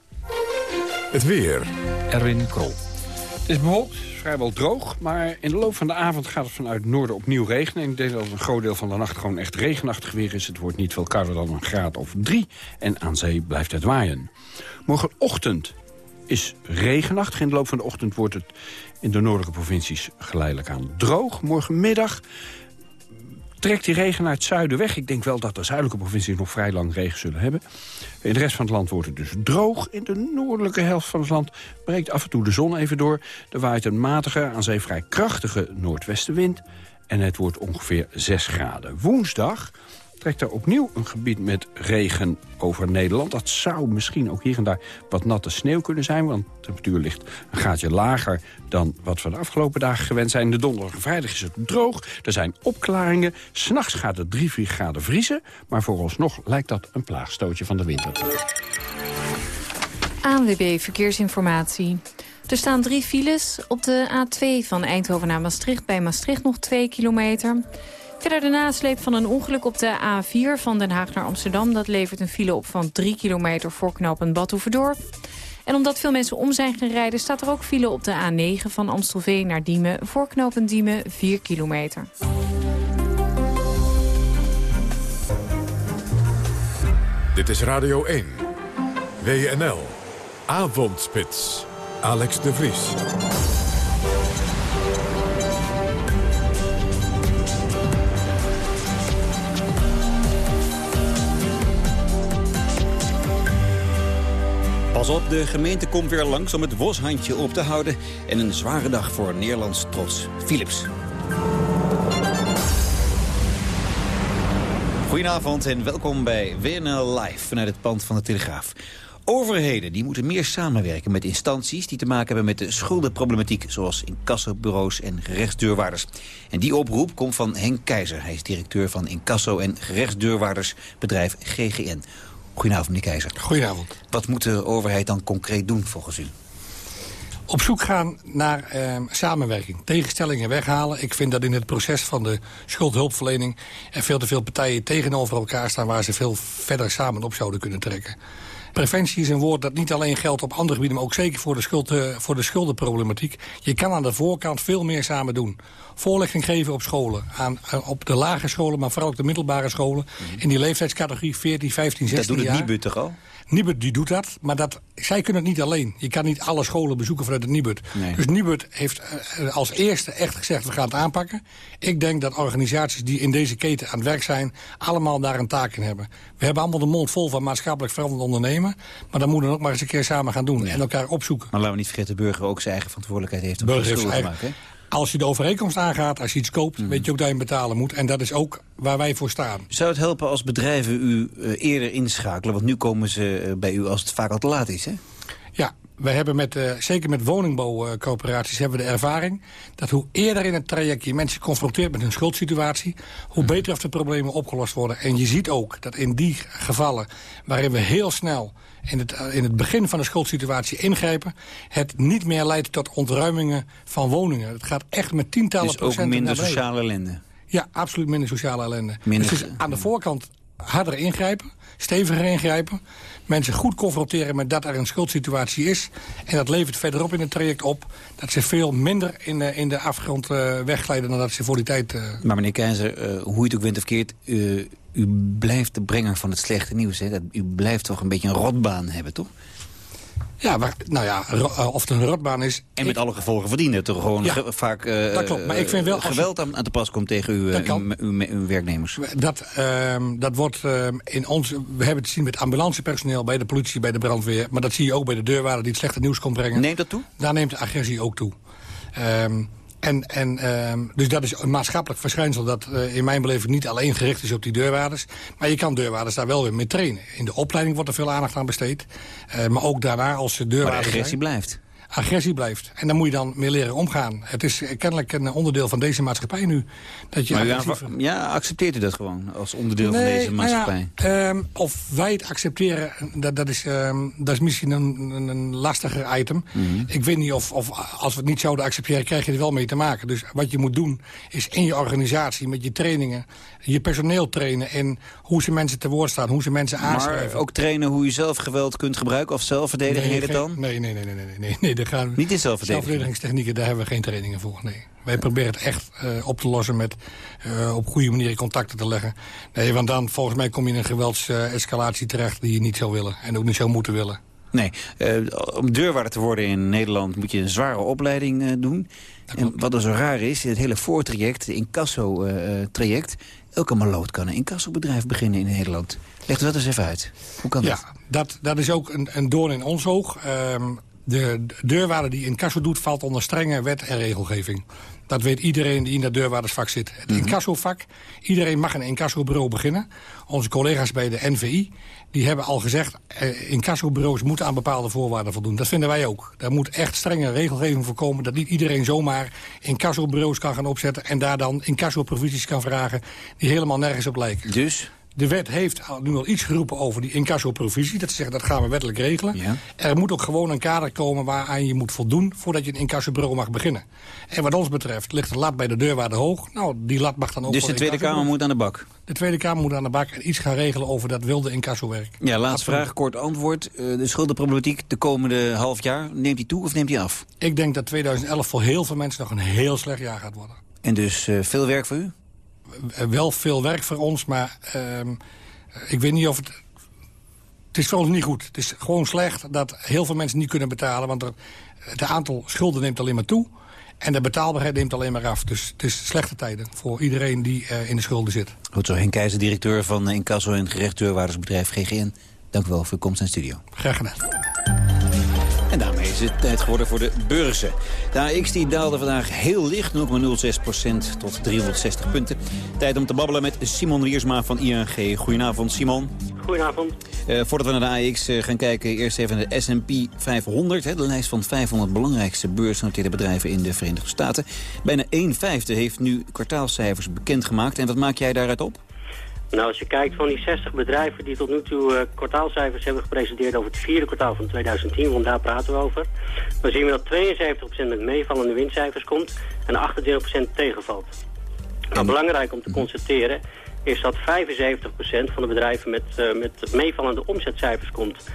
Het weer. Erwin Krol. Het is bewolkt, vrijwel droog, maar in de loop van de avond gaat het vanuit het noorden opnieuw regenen. En ik denk dat een groot deel van de nacht gewoon echt regenachtig weer is. Het wordt niet veel kouder dan een graad of drie en aan zee blijft het waaien. Morgenochtend is regenachtig. In de loop van de ochtend wordt het in de noordelijke provincies geleidelijk aan droog. Morgenmiddag trekt die regen naar het zuiden weg. Ik denk wel dat de zuidelijke provincies nog vrij lang regen zullen hebben. In de rest van het land wordt het dus droog. In de noordelijke helft van het land breekt af en toe de zon even door. Er waait een matige, aan zee vrij krachtige noordwestenwind. En het wordt ongeveer 6 graden. Woensdag trekt er opnieuw een gebied met regen over Nederland. Dat zou misschien ook hier en daar wat natte sneeuw kunnen zijn... want de temperatuur ligt een gaatje lager dan wat we de afgelopen dagen gewend zijn. De donderdag en vrijdag is het droog, er zijn opklaringen. S'nachts gaat het 3, 4 graden vriezen... maar vooralsnog lijkt dat een plaagstootje van de winter. ANWB Verkeersinformatie. Er staan drie files op de A2 van Eindhoven naar Maastricht. Bij Maastricht nog 2 kilometer. Verder de van een ongeluk op de A4 van Den Haag naar Amsterdam. Dat levert een file op van 3 kilometer voor knooppunt Badhoevedorp. En omdat veel mensen om zijn gaan rijden... staat er ook file op de A9 van Amstelveen naar Diemen... voor knooppunt Diemen 4 kilometer. Dit is Radio 1. WNL. Avondspits. Alex de Vries. Pas op, de gemeente komt weer langs om het washandje op te houden. En een zware dag voor Nederlands trots. Philips. Goedenavond en welkom bij WNL Live vanuit het pand van de Telegraaf. Overheden die moeten meer samenwerken met instanties die te maken hebben met de schuldenproblematiek, zoals incassobureaus en gerechtsdeurwaarders. En die oproep komt van Henk Keizer. Hij is directeur van incasso- en gerechtsdeurwaardersbedrijf GGN. Goedenavond, meneer Keizer. Goedenavond. Wat moet de overheid dan concreet doen volgens u? Op zoek gaan naar eh, samenwerking, tegenstellingen weghalen. Ik vind dat in het proces van de schuldhulpverlening... er veel te veel partijen tegenover elkaar staan... waar ze veel verder samen op zouden kunnen trekken. Preventie is een woord dat niet alleen geldt op andere gebieden... maar ook zeker voor de, schuld, uh, voor de schuldenproblematiek. Je kan aan de voorkant veel meer samen doen. Voorlichting geven op scholen. Aan, uh, op de lagere scholen, maar vooral ook de middelbare scholen. Mm. In die leeftijdscategorie 14, 15, 16 jaar. Dat doet het Nibud toch al? Nibud die doet dat, maar dat, zij kunnen het niet alleen. Je kan niet alle scholen bezoeken vanuit het Nibud. Nee. Dus Nibud heeft uh, als eerste echt gezegd, we gaan het aanpakken. Ik denk dat organisaties die in deze keten aan het werk zijn... allemaal daar een taak in hebben. We hebben allemaal de mond vol van maatschappelijk veranderd ondernemen. Maar dan moeten we ook maar eens een keer samen gaan doen. Ja. En elkaar opzoeken. Maar laten we niet vergeten, de burger ook zijn eigen verantwoordelijkheid heeft... om burger heeft te maken. Hè? Als je de overeenkomst aangaat, als je iets koopt, mm. weet je ook dat je betalen moet. En dat is ook waar wij voor staan. Zou het helpen als bedrijven u uh, eerder inschakelen? Want nu komen ze uh, bij u als het vaak al te laat is, hè? Ja, wij hebben met, uh, zeker met woningbouwcoöperaties hebben we de ervaring... dat hoe eerder in het traject je mensen confronteert met hun schuldsituatie... hoe beter of de problemen opgelost worden. En je ziet ook dat in die gevallen waarin we heel snel in het, in het begin van de schuldsituatie ingrijpen... het niet meer leidt tot ontruimingen van woningen. Het gaat echt met tientallen dus procenten ook minder sociale ellende? Ja, absoluut minder sociale ellende. Minder... Dus aan de voorkant harder ingrijpen, steviger ingrijpen. Mensen goed confronteren met dat er een schuldsituatie is. En dat levert verderop in het traject op... dat ze veel minder in de, in de afgrond uh, wegglijden dan dat ze voor die tijd... Uh... Maar meneer Keizer, hoe je het ook wint of keert... u blijft de brenger van het slechte nieuws. Hè? Dat, u blijft toch een beetje een rotbaan hebben, toch? Ja, maar, nou ja, of het een rotbaan is... En met alle gevolgen verdienen toch gewoon ja, ge vaak uh, dat klopt. Maar ik vind wel geweld aan, aan te pas komt tegen uw, uw, uw, uw, werknemers. Dat, uh, dat wordt uh, in ons... We hebben het zien met ambulancepersoneel, bij de politie, bij de brandweer. Maar dat zie je ook bij de deurwaarder die het slechte nieuws komt brengen. Neemt dat toe? Daar neemt de agressie ook toe. Um, en, en, um, dus dat is een maatschappelijk verschijnsel dat uh, in mijn beleving niet alleen gericht is op die deurwaarders. Maar je kan deurwaarders daar wel weer mee trainen. In de opleiding wordt er veel aandacht aan besteed. Uh, maar ook daarna als ze deurwaarders Maar de agressie blijft. Agressie blijft. En daar moet je dan mee leren omgaan. Het is kennelijk een onderdeel van deze maatschappij nu. Dat je maar ja, accepteert u dat gewoon als onderdeel nee, van deze maatschappij? Nou ja, um, of wij het accepteren, dat, dat, is, um, dat is misschien een, een, een lastiger item. Mm -hmm. Ik weet niet of, of als we het niet zouden accepteren, krijg je er wel mee te maken. Dus wat je moet doen, is in je organisatie, met je trainingen, je personeel trainen... en hoe ze mensen te woord staan, hoe ze mensen aanschrijven. Maar ook trainen hoe je zelf geweld kunt gebruiken of zelfverdediging nee, heet het dan? Nee, nee, nee, nee, nee, nee, nee, daar gaan Niet in zelfverdediging? Zelfverdedigingstechnieken, daar hebben we geen trainingen voor, nee. Wij proberen het echt uh, op te lossen met uh, op goede manier contacten te leggen. Nee, want dan volgens mij kom je in een geweldsescalatie terecht die je niet zou willen. En ook niet zou moeten willen. Nee, uh, om deurwaarder te worden in Nederland moet je een zware opleiding uh, doen. En wat er zo raar is, het hele voortraject, het incasso-traject... elke maloot kan een incassobedrijf beginnen in Nederland. Leg dat eens even uit. Hoe kan ja, dat? dat? Dat is ook een, een doorn in ons oog. Um, de deurwaarder die incasso doet, valt onder strenge wet en regelgeving. Dat weet iedereen die in dat deurwaardersvak zit. Het mm -hmm. incassovak, iedereen mag een incassobureau beginnen. Onze collega's bij de NVI, die hebben al gezegd... Eh, incassobureaus moeten aan bepaalde voorwaarden voldoen. Dat vinden wij ook. Daar moet echt strenge regelgeving voor komen... dat niet iedereen zomaar incassobureaus kan gaan opzetten... en daar dan incassoprovisie kan vragen die helemaal nergens op lijken. Dus? De wet heeft nu al iets geroepen over die incassoprovisie. Dat ze zeggen, dat gaan we wettelijk regelen. Ja. Er moet ook gewoon een kader komen waaraan je moet voldoen... voordat je een incassobureau mag beginnen. En wat ons betreft ligt de lat bij de deurwaarde hoog. Nou, die lat mag dan ook... Dus de Tweede Kamer moet aan de bak? De Tweede Kamer moet aan de bak en iets gaan regelen over dat wilde incassowerk. Ja, laatste vraag, kort antwoord. Uh, de schuldenproblematiek de komende half jaar, neemt die toe of neemt die af? Ik denk dat 2011 voor heel veel mensen nog een heel slecht jaar gaat worden. En dus uh, veel werk voor u? Wel veel werk voor ons, maar uh, ik weet niet of het... Het is voor ons niet goed. Het is gewoon slecht dat heel veel mensen niet kunnen betalen... want er, het aantal schulden neemt alleen maar toe... en de betaalbaarheid neemt alleen maar af. Dus het is slechte tijden voor iedereen die uh, in de schulden zit. Goed zo, Henk Keizer, directeur van Incasso en gerechtdeurwaardersbedrijf GGN. Dank u wel voor uw komst in de studio. Graag gedaan. Is het tijd geworden voor de beurzen. De AX die daalde vandaag heel licht, 0,06% tot 360 punten. Tijd om te babbelen met Simon Wiersma van ING. Goedenavond, Simon. Goedenavond. Uh, voordat we naar de AX uh, gaan kijken, eerst even naar de S&P 500. Hè, de lijst van 500 belangrijkste beursgenoteerde bedrijven in de Verenigde Staten. Bijna 1 vijfde heeft nu kwartaalcijfers bekendgemaakt. En wat maak jij daaruit op? Nou, als je kijkt van die 60 bedrijven die tot nu toe uh, kwartaalcijfers hebben gepresenteerd over het vierde kwartaal van 2010, want daar praten we over, dan zien we dat 72% met meevallende winstcijfers komt en 28% tegenvalt. Nou, belangrijk om te constateren is dat 75% van de bedrijven met, met meevallende omzetcijfers komt.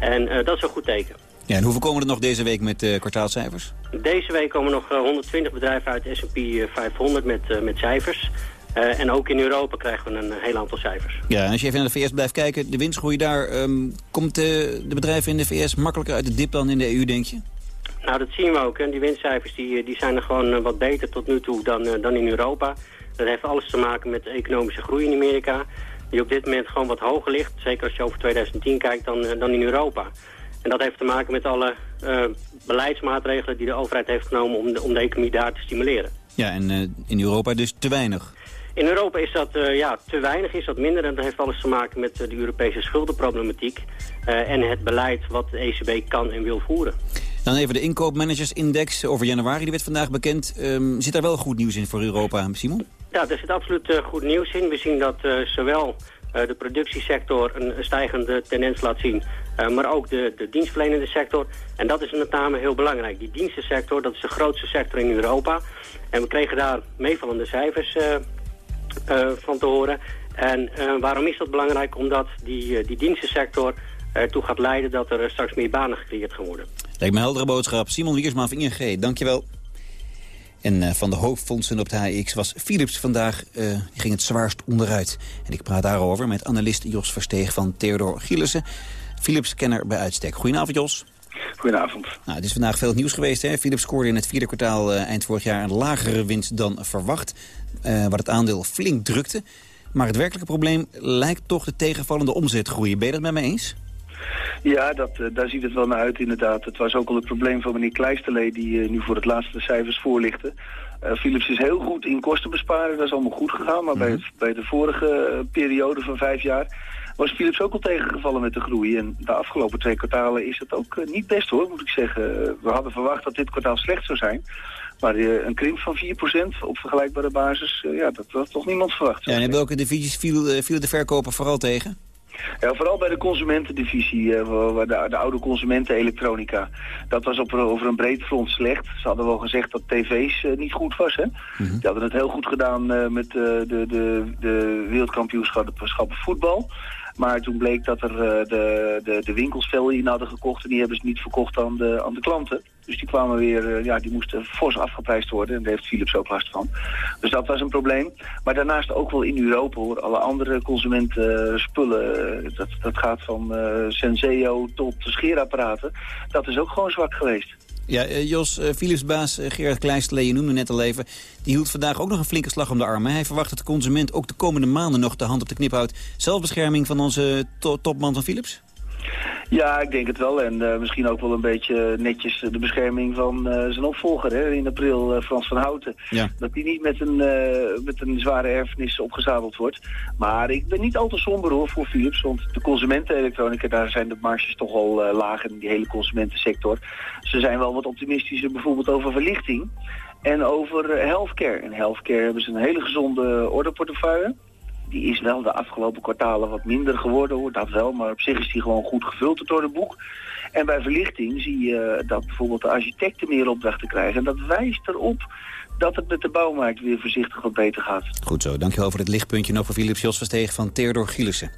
En dat is een goed teken. Ja, en hoeveel komen er nog deze week met uh, kwartaalcijfers? Deze week komen nog 120 bedrijven uit de S&P 500 met, met cijfers. Uh, en ook in Europa krijgen we een heel aantal cijfers. Ja, en als je even naar de VS blijft kijken, de winstgroei daar... Um, komt de, de bedrijven in de VS makkelijker uit de dip dan in de EU, denk je? Nou, dat zien we ook. En die winstcijfers die, die zijn er gewoon wat beter tot nu toe dan, uh, dan in Europa. Dat heeft alles te maken met de economische groei in Amerika. Die op dit moment gewoon wat hoger ligt. Zeker als je over 2010 kijkt dan, uh, dan in Europa. En dat heeft te maken met alle uh, beleidsmaatregelen die de overheid heeft genomen om de, om de economie daar te stimuleren. Ja, en in Europa dus te weinig. In Europa is dat uh, ja, te weinig, is dat minder. En dat heeft alles te maken met de Europese schuldenproblematiek. en het beleid wat de ECB kan en wil voeren. Dan even de inkoopmanagersindex over januari, die werd vandaag bekend. Um, zit daar wel goed nieuws in voor Europa, Simon? Ja, er zit absoluut goed nieuws in. We zien dat zowel de productiesector een, een, stijgende tendens laat zien. Maar ook de, de dienstverlenende sector. En dat is met name heel belangrijk. Die dienstensector, dat is de grootste sector in Europa. En we kregen daar meevallende cijfers van te horen. En waarom is dat belangrijk? Omdat die, die dienstensector ertoe gaat leiden dat er straks meer banen gecreëerd gaan worden. Lijkt me heldere boodschap. Simon Wiersma van ING, dankjewel. En van de hoofdfondsen op de HX was Philips vandaag, ging het zwaarst onderuit. En ik praat daarover met analist Jos Versteeg van Theodor Gielissen. Philips-kenner bij uitstek. Goedenavond Jos. Goedenavond. Nou, het is vandaag veel nieuws geweest. Hè? Philips scoorde in het vierde kwartaal uh, eind vorig jaar een lagere winst dan verwacht. wat het aandeel flink drukte. Maar het werkelijke probleem lijkt toch de tegenvallende omzetgroei. Ben je dat met me eens? Ja, dat, uh, daar ziet het wel naar uit inderdaad. Het was ook al het probleem van meneer Kleisterlee... die uh, nu voor het laatste cijfers voorlichtte. Uh, Philips is heel goed in kosten besparen. Dat is allemaal goed gegaan. Maar mm -hmm. bij, het, bij de vorige periode van vijf jaar... was Philips ook al tegengevallen met de groei. En de afgelopen twee kwartalen is het ook niet best hoor, moet ik zeggen. we hadden verwacht dat dit kwartaal slecht zou zijn. Maar een krimp van 4% op vergelijkbare basis, ja, dat had toch niemand verwacht. Ja, en in welke divisies viel, viel de verkoper vooral tegen? Ja, vooral bij de consumentendivisie, uh, de, de, oude consumentenelektronica. Dat was op, over een breed front slecht. Ze hadden wel gezegd dat tv's uh, niet goed was. Hè? Mm -hmm. Die hadden het heel goed gedaan uh, met de, de, de wereldkampioenschappen voetbal. Maar toen bleek dat er de, de, de winkels veel in hadden gekocht... en die hebben ze niet verkocht aan de, aan de klanten. Dus die kwamen weer, uh, ja, die moesten fors afgeprijsd worden. En daar heeft Philips ook last van. Dus dat was een probleem. Maar daarnaast ook wel in Europa hoor. Alle andere consumentenspullen, uh, dat, dat gaat van Senseo tot scheerapparaten. Dat is ook gewoon zwak geweest. Ja, uh, Jos, uh, Philips-baas uh, Gerard Kleisterlee, je noemde net al even... die hield vandaag ook nog een flinke slag om de armen. Hij verwacht dat de consument ook de komende maanden nog de hand op de knip houdt. Zelfbescherming van onze to topman van Philips? Ja, ik denk het wel. En uh, misschien ook wel een beetje netjes de bescherming van uh, zijn opvolger hè, in april, uh, Frans van Houten. Ja. Dat die niet met een, met een zware erfenis opgezadeld wordt. Maar ik ben niet al te somber hoor voor Philips. Want de consumentenelektronica, daar zijn de marges toch al laag in die hele consumentensector. Ze zijn wel wat optimistischer bijvoorbeeld over verlichting. En over healthcare. In healthcare hebben ze een hele gezonde orderportefeuille die is wel de afgelopen kwartalen wat minder geworden hoor, dat wel. Maar op zich is die gewoon goed gevuld, het orderboek. En bij verlichting zie je dat bijvoorbeeld de architecten meer opdrachten krijgen. En dat wijst erop dat het met de bouwmarkt weer voorzichtig wat beter gaat. Goed zo, dankjewel voor het lichtpuntje nog voor Philips Jos Versteeg van Theodor Gielissen.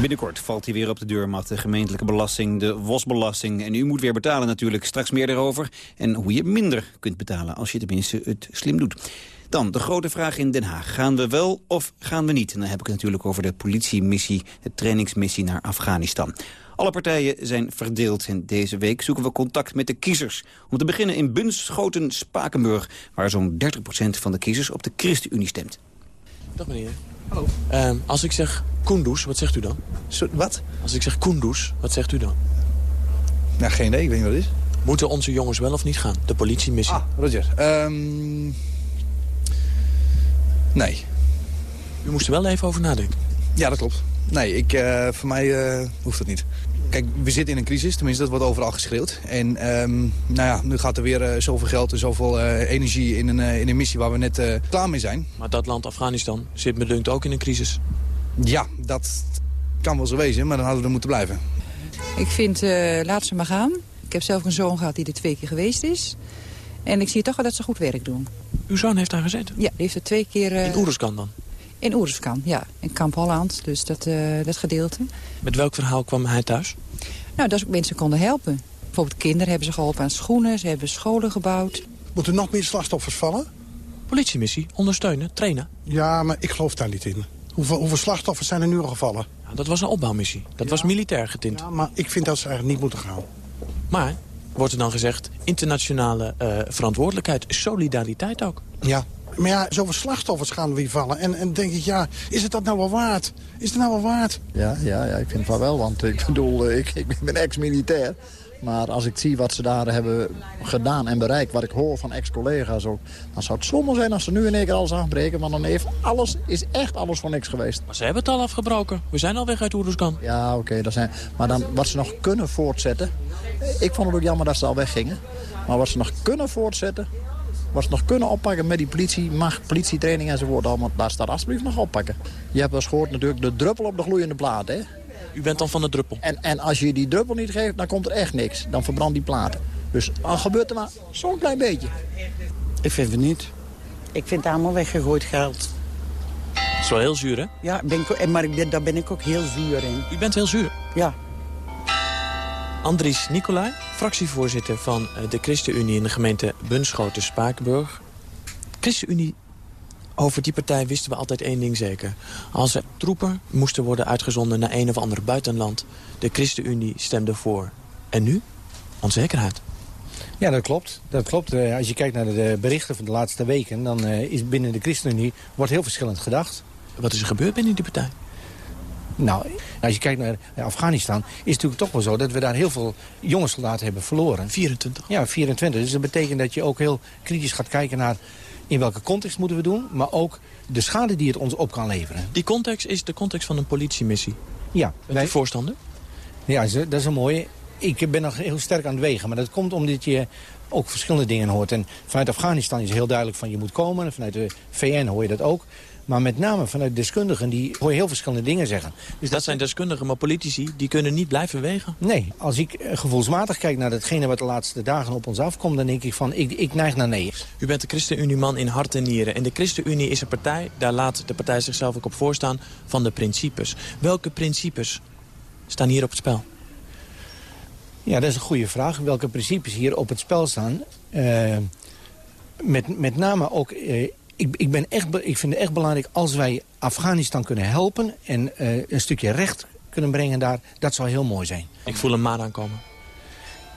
Binnenkort valt hij weer op de deurmat, de gemeentelijke belasting, de WOS-belasting. En u moet weer betalen natuurlijk. Straks meer daarover. En hoe je minder kunt betalen als je tenminste het slim doet. Dan de grote vraag in Den Haag. Gaan we wel of gaan we niet? En dan heb ik het natuurlijk over de politiemissie, de trainingsmissie naar Afghanistan. Alle partijen zijn verdeeld en deze week zoeken we contact met de kiezers. Om te beginnen in Bunschoten-Spakenburg... waar zo'n 30% van de kiezers op de ChristenUnie stemt. Dag meneer. Hallo. Uh, als ik zeg Kunduz, wat zegt u dan? So, wat? Als ik zeg Kunduz, wat zegt u dan? Nou, geen idee. Ik weet niet wat het is. Moeten onze jongens wel of niet gaan? De politiemissie. Ah, Roger. Um... Nee. U moest er wel even over nadenken. Ja, dat klopt. Nee, ik, uh, voor mij uh, hoeft dat niet. Kijk, we zitten in een crisis, tenminste dat wordt overal geschreeuwd. En um, nou ja, nu gaat er weer uh, zoveel geld en zoveel uh, energie in een, uh, in een missie waar we net klaar mee zijn. Maar dat land Afghanistan zit me dunkt ook in een crisis. Ja, dat kan wel zo wezen, maar dan hadden we er moeten blijven. Ik vind, laat ze maar gaan. Ik heb zelf een zoon gehad die er twee keer geweest is. En ik zie toch wel dat ze goed werk doen. Uw zoon heeft daar gezeten? Ja, die heeft er twee keer... In Oeriskan dan? In Oeriskan, ja. In Kamp Holland, dus dat, uh, dat gedeelte. Met welk verhaal kwam hij thuis? Nou, dat mensen konden helpen. Bijvoorbeeld kinderen hebben ze geholpen aan schoenen, ze hebben scholen gebouwd. Moeten nog meer slachtoffers vallen? Politiemissie, ondersteunen, trainen. Ja, maar ik geloof daar niet in. Hoeveel, hoeveel slachtoffers zijn er nu al gevallen? Ja, dat was een opbouwmissie. Dat ja. was militair getint. Ja, maar ik vind dat ze eigenlijk niet moeten gaan. Maar, wordt er dan gezegd, internationale uh, verantwoordelijkheid, solidariteit ook. Ja, maar ja, zoveel slachtoffers gaan weer vallen. En, en denk ik, ja, is het dat nou wel waard? Is het nou wel waard? Ja, ja, ja ik vind het wel wel, want ik bedoel, ik, ik ben ex-militair. Maar als ik zie wat ze daar hebben gedaan en bereikt, wat ik hoor van ex-collega's ook... dan zou het zonde zijn als ze nu in één keer alles afbreken. Want dan heeft alles, is echt alles voor niks geweest. Maar ze hebben het al afgebroken. We zijn al weg uit Oeruzkan. Ja, oké. Okay, zijn. maar dan, wat ze nog kunnen voortzetten... Ik vond het ook jammer dat ze al weggingen. Maar wat ze nog kunnen voortzetten... Wat ze nog kunnen oppakken met die politie, mag, politietraining enzovoort allemaal, daar staat alsjeblieft nog oppakken. Je hebt wel eens gehoord natuurlijk de druppel op de gloeiende plaat, hè? U bent dan van de druppel? En, en als je die druppel niet geeft, dan komt er echt niks. Dan verbrandt die platen. Dus dan gebeurt er maar zo'n klein beetje. Ik vind het niet. Ik vind het allemaal weggegooid geld. Dat is wel heel zuur, hè? Ja, ben ik, maar ik ben, daar ben ik ook heel zuur in. U bent heel zuur? Ja. Andries Nicolai, fractievoorzitter van de ChristenUnie in de gemeente Bunschoten-Spakenburg. ChristenUnie, over die partij wisten we altijd één ding zeker. Als er troepen moesten worden uitgezonden naar een of ander buitenland... de ChristenUnie stemde voor. En nu? Onzekerheid. Ja, dat klopt. Dat klopt. Als je kijkt naar de berichten van de laatste weken... dan is binnen de ChristenUnie wordt heel verschillend gedacht. Wat is er gebeurd binnen die partij? Nou, als je kijkt naar Afghanistan, is het natuurlijk toch wel zo... dat we daar heel veel jonge soldaten hebben verloren. 24? Ja, 24. Dus dat betekent dat je ook heel kritisch gaat kijken naar... in welke context moeten we doen, maar ook de schade die het ons op kan leveren. Die context is de context van een politiemissie? Ja. Wij... u voorstander? Ja, dat is een mooie. Ik ben nog heel sterk aan het wegen, maar dat komt omdat je ook verschillende dingen hoort. En vanuit Afghanistan is heel duidelijk van je moet komen. En vanuit de VN hoor je dat ook. Maar met name vanuit deskundigen, die hoor je heel verschillende dingen zeggen. Dus dat zijn deskundigen, maar politici, die kunnen niet blijven wegen? Nee, als ik gevoelsmatig kijk naar datgene wat de laatste dagen op ons afkomt... dan denk ik van, ik, ik neig naar nee. U bent de ChristenUnie-man in hart en nieren. En de ChristenUnie is een partij, daar laat de partij zichzelf ook op voorstaan... van de principes. Welke principes staan hier op het spel? Ja, dat is een goede vraag. Welke principes hier op het spel staan? Uh, met, met name ook... Uh, ik, ik, ben echt, ik vind het echt belangrijk als wij Afghanistan kunnen helpen... en uh, een stukje recht kunnen brengen daar, dat zou heel mooi zijn. Ik voel een maan aankomen.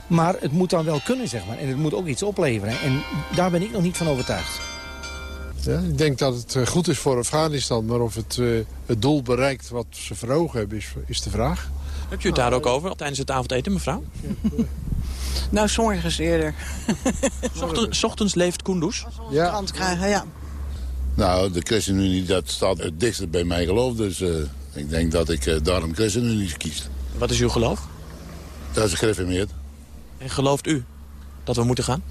Maar het moet dan wel kunnen, zeg maar. En het moet ook iets opleveren. En daar ben ik nog niet van overtuigd. Ja, ik denk dat het goed is voor Afghanistan... maar of het, uh, het doel bereikt wat ze voor ogen hebben, is, is de vraag. Hebt u het daar ook over tijdens het avondeten, mevrouw? nou, s'morgens eerder. Ochtend, ochtends leeft Kunduz? Ja. Krant krijgen, ja. Nou, de ChristenUnie dat staat het dichtst bij mijn geloof. Dus uh, ik denk dat ik uh, daarom ChristenUnie kies. Wat is uw geloof? Dat is gereformeerd. En gelooft u dat we moeten gaan?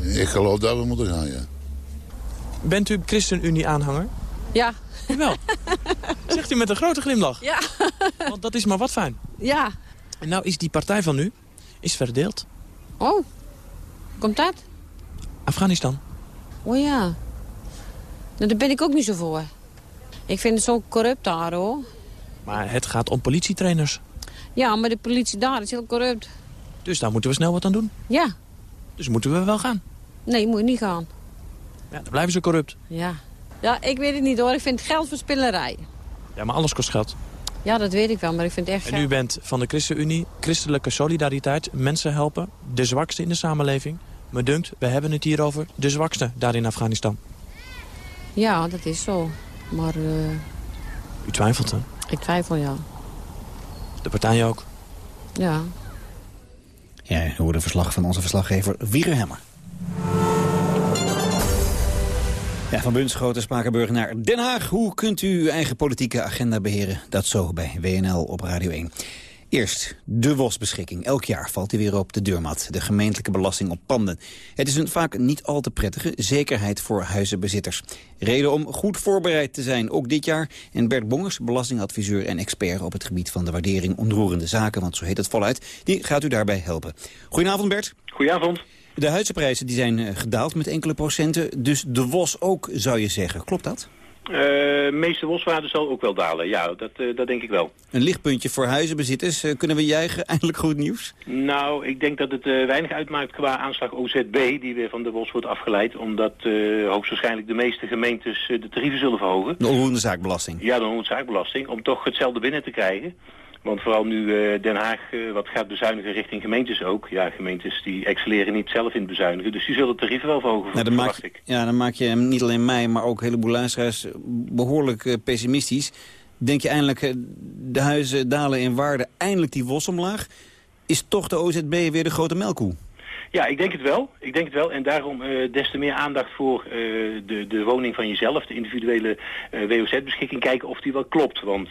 Ik geloof dat we moeten gaan, ja. Bent u ChristenUnie-aanhanger? Ja. Wel. Zegt u met een grote glimlach. Ja. Want dat is maar wat fijn. Ja. En nou is die partij van u is verdeeld. Oh. Komt dat? Afghanistan. Oh ja. Nou, daar ben ik ook niet zo voor. Ik vind het zo corrupt daar, hoor. Maar het gaat om politietrainers. Ja, maar de politie daar is heel corrupt. Dus daar moeten we snel wat aan doen. Ja. Dus moeten we wel gaan. Nee, moet je niet gaan. Ja, dan blijven ze corrupt. Ja. Ja, ik weet het niet hoor. Ik vind geld verspillerij. Ja, maar alles kost geld. Ja, dat weet ik wel, maar ik vind het echt En u bent van de ChristenUnie, christelijke solidariteit, mensen helpen, de zwakste in de samenleving. Me dunkt, we hebben het hier over de zwakste daar in Afghanistan. Ja, dat is zo. Maar... Uh... U twijfelt, hè? Ik twijfel, ja. De partij ook? Ja. Ja, we hoorde verslag van onze verslaggever Wieger Hemmer. Ja, van Bunschoten, Spakenburg naar Den Haag. Hoe kunt u uw eigen politieke agenda beheren? Dat zo bij WNL op Radio 1. Eerst de WOS-beschikking. Elk jaar valt die weer op de deurmat. De gemeentelijke belasting op panden. Het is een vaak niet al te prettige zekerheid voor huizenbezitters. Reden om goed voorbereid te zijn, ook dit jaar. En Bert Bongers, belastingadviseur en expert op het gebied van de waardering onroerende zaken, want zo heet het voluit, die gaat u daarbij helpen. Goedenavond Bert. Goedenavond. De huizenprijzen die zijn eh, gedaald met enkele procenten. Dus de WOS ook, zou je zeggen. Klopt dat? De meeste waswaarde zal ook wel dalen, ja, dat, dat denk ik wel. Een lichtpuntje voor huizenbezitters. kunnen we juichen? Eindelijk goed nieuws? Nou, ik denk dat het weinig uitmaakt qua aanslag OZB... die weer van de WOS wordt afgeleid... omdat hoogstwaarschijnlijk de meeste gemeentes de tarieven zullen verhogen. De onroerende zaakbelasting? Ja, de onroerende zaakbelasting. Om toch hetzelfde binnen te krijgen. Want vooral nu uh, Den Haag uh, wat gaat bezuinigen richting gemeentes ook. Ja, gemeentes die excelleren niet zelf in het bezuinigen. Dus die zullen tarieven wel verhogen, nou, dan maak, ik. Ja, dan maak je hem niet alleen mij, maar ook een heleboel luisteraars behoorlijk uh, pessimistisch. Denk je eindelijk, de huizen dalen in waarde, eindelijk die wos omlaag. Is toch de OZB weer de grote melkkoe? Ja, ik denk het wel. Ik denk het wel. En daarom uh, des te meer aandacht voor uh, de, de woning van jezelf, de individuele uh, WOZ-beschikking, kijken of die wel klopt. Want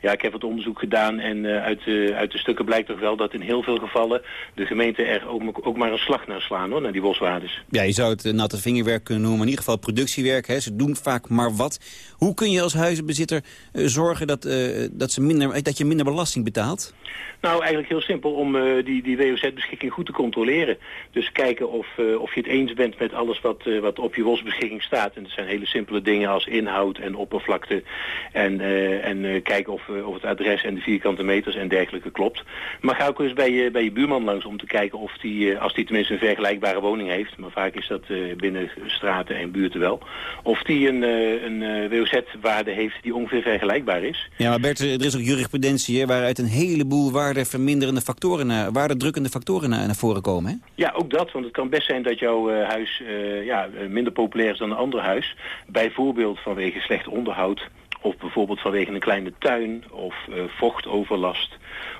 ja, ik heb wat onderzoek gedaan en uit, uit de stukken blijkt toch wel dat in heel veel gevallen de gemeente er ook, maar een slag naar slaan, hoor, naar die boswaardes. Ja, je zou het natte vingerwerk kunnen noemen, in ieder geval productiewerk. Hè. Ze doen vaak maar wat. Hoe kun je als huizenbezitter zorgen dat, dat, ze minder, dat je minder belasting betaalt? Nou, eigenlijk heel simpel om uh, die, die WOZ-beschikking goed te controleren. Dus kijken of, uh, of je het eens bent met alles wat, uh, wat op je WOS-beschikking staat. En dat zijn hele simpele dingen als inhoud en oppervlakte. En, en kijken of, of het adres en de vierkante meters en dergelijke klopt. Maar ga ook eens bij je, bij je buurman langs om te kijken of die, als die tenminste een vergelijkbare woning heeft. Maar vaak is dat binnen straten en buurten wel. Of die een, een WOZ-waarde heeft die ongeveer vergelijkbaar is. Ja, maar Bert, er is ook jurisprudentie hè, waaruit een heleboel waardeverminderende factoren, naar, waardedrukkende factoren naar, naar voren komen. Hè? Ja, ook dat, want het kan best zijn dat jouw uh, huis uh, ja, minder populair is dan een ander huis. Bijvoorbeeld vanwege slecht onderhoud of bijvoorbeeld vanwege een kleine tuin of uh, vochtoverlast.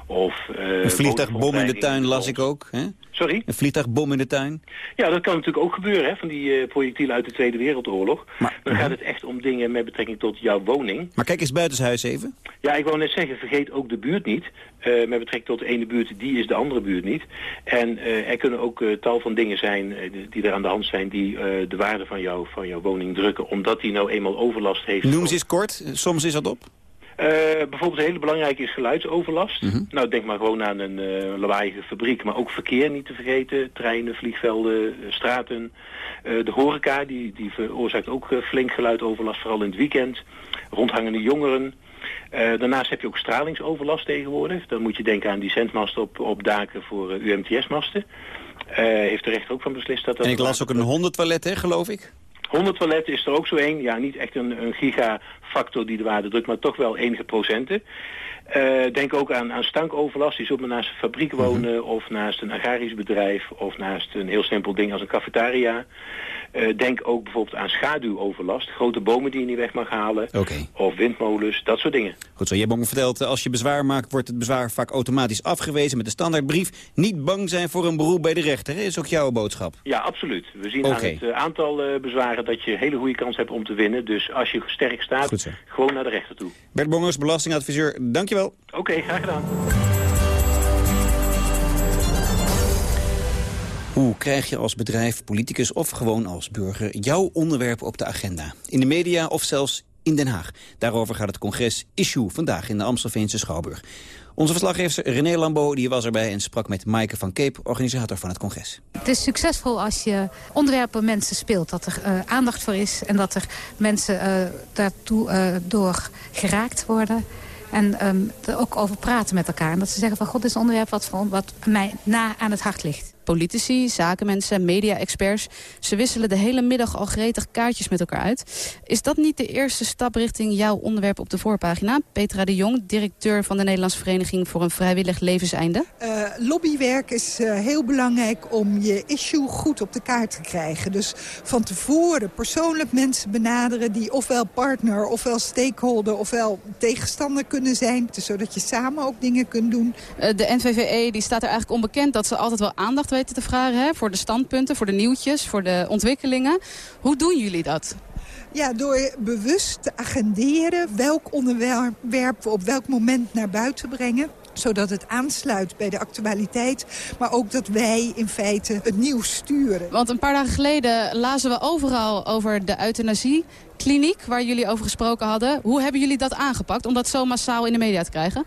Of, een vliegtuigbom in de tuin las ik ook. Hè? Sorry? Een vliegtuigbom in de tuin? Ja, dat kan natuurlijk ook gebeuren, hè, van die uh, projectielen uit de Tweede Wereldoorlog. Maar, Dan gaat het echt om dingen met betrekking tot jouw woning. Maar kijk eens buitenshuis even. Ja, ik wou net zeggen, vergeet ook de buurt niet. Uh, met betrekking tot de ene buurt, die is de andere buurt niet. En uh, er kunnen ook tal van dingen zijn die er aan de hand zijn... die de waarde van, jou, van jouw woning drukken, omdat die nou eenmaal overlast heeft. Noem eens eens kort, soms is dat op. Uh, bijvoorbeeld een hele belangrijke is geluidsoverlast. Mm -hmm. Nou, denk maar gewoon aan een uh, lawaaiige fabriek, maar ook verkeer niet te vergeten. Treinen, vliegvelden, straten. Uh, de horeca, die, die veroorzaakt ook flink geluidoverlast, vooral in het weekend. Rondhangende jongeren. Daarnaast heb je ook stralingsoverlast tegenwoordig. Dan moet je denken aan die zendmasten op, op daken voor UMTS-masten. heeft de rechter ook van beslist dat dat... En ik las ook een hondentoilet, hè, geloof ik? 100 toiletten is er ook zo één. Ja, niet echt een, een gigafactor die de waarde drukt, maar toch wel enige procenten. Uh, denk ook aan, aan stankoverlast. Die zult maar naast een fabriek wonen mm -hmm. of naast een agrarisch bedrijf of naast een heel simpel ding als een cafetaria. Uh, denk ook bijvoorbeeld aan schaduwoverlast. Grote bomen die je niet weg mag halen. Okay. Of windmolens, dat soort dingen. Goed zo, je hebt ook verteld, als je bezwaar maakt... wordt het bezwaar vaak automatisch afgewezen met de standaardbrief. Niet bang zijn voor een beroep bij de rechter, hè? is ook jouw boodschap. Ja, absoluut. We zien okay. aan het aantal bezwaren dat je hele goede kans hebt om te winnen. Dus als je sterk staat, gewoon naar de rechter toe. Bert Bongers, belastingadviseur, dankjewel. Oké, okay, graag gedaan. Hoe krijg je als bedrijf, politicus of gewoon als burger jouw onderwerp op de agenda? In de media of zelfs in Den Haag. Daarover gaat het congres Issue vandaag in de Amstelveense Schouwburg. Onze verslaggever René Lambo die was erbij en sprak met Maaike van Keep, organisator van het congres. Het is succesvol als je onderwerpen mensen speelt. Dat er uh, aandacht voor is en dat er mensen uh, daartoe uh, door geraakt worden. En um, er ook over praten met elkaar. En dat ze zeggen van god, is een onderwerp wat, wat mij na aan het hart ligt. Politici, zakenmensen, media-experts... ze wisselen de hele middag al gretig kaartjes met elkaar uit. Is dat niet de eerste stap richting jouw onderwerp op de voorpagina? Petra de Jong, directeur van de Nederlandse Vereniging... voor een vrijwillig levenseinde. Uh, lobbywerk is uh, heel belangrijk om je issue goed op de kaart te krijgen. Dus van tevoren persoonlijk mensen benaderen... die ofwel partner, ofwel stakeholder, ofwel tegenstander kunnen zijn... zodat je samen ook dingen kunt doen. Uh, de NVVE die staat er eigenlijk onbekend dat ze altijd wel aandacht weten te vragen hè, voor de standpunten, voor de nieuwtjes, voor de ontwikkelingen. Hoe doen jullie dat? Ja, door bewust te agenderen welk onderwerp we op welk moment naar buiten brengen zodat het aansluit bij de actualiteit. Maar ook dat wij in feite het nieuws sturen. Want een paar dagen geleden lazen we overal over de euthanasiekliniek... waar jullie over gesproken hadden. Hoe hebben jullie dat aangepakt om dat zo massaal in de media te krijgen?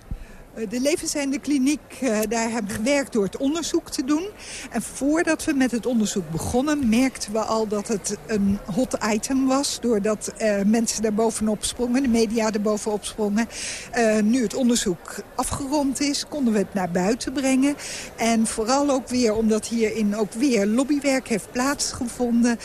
Eh, de Levenseinde Kliniek, uh, daar hebben we gewerkt door het onderzoek te doen. En voordat we met het onderzoek begonnen... merkten we al dat het een hot item was. Doordat uh, mensen daar bovenop sprongen, de media er bovenop sprongen. nu het onderzoek afgerond is, konden we het naar buiten brengen. En vooral ook weer, omdat hierin ook weer lobbywerk heeft plaatsgevonden...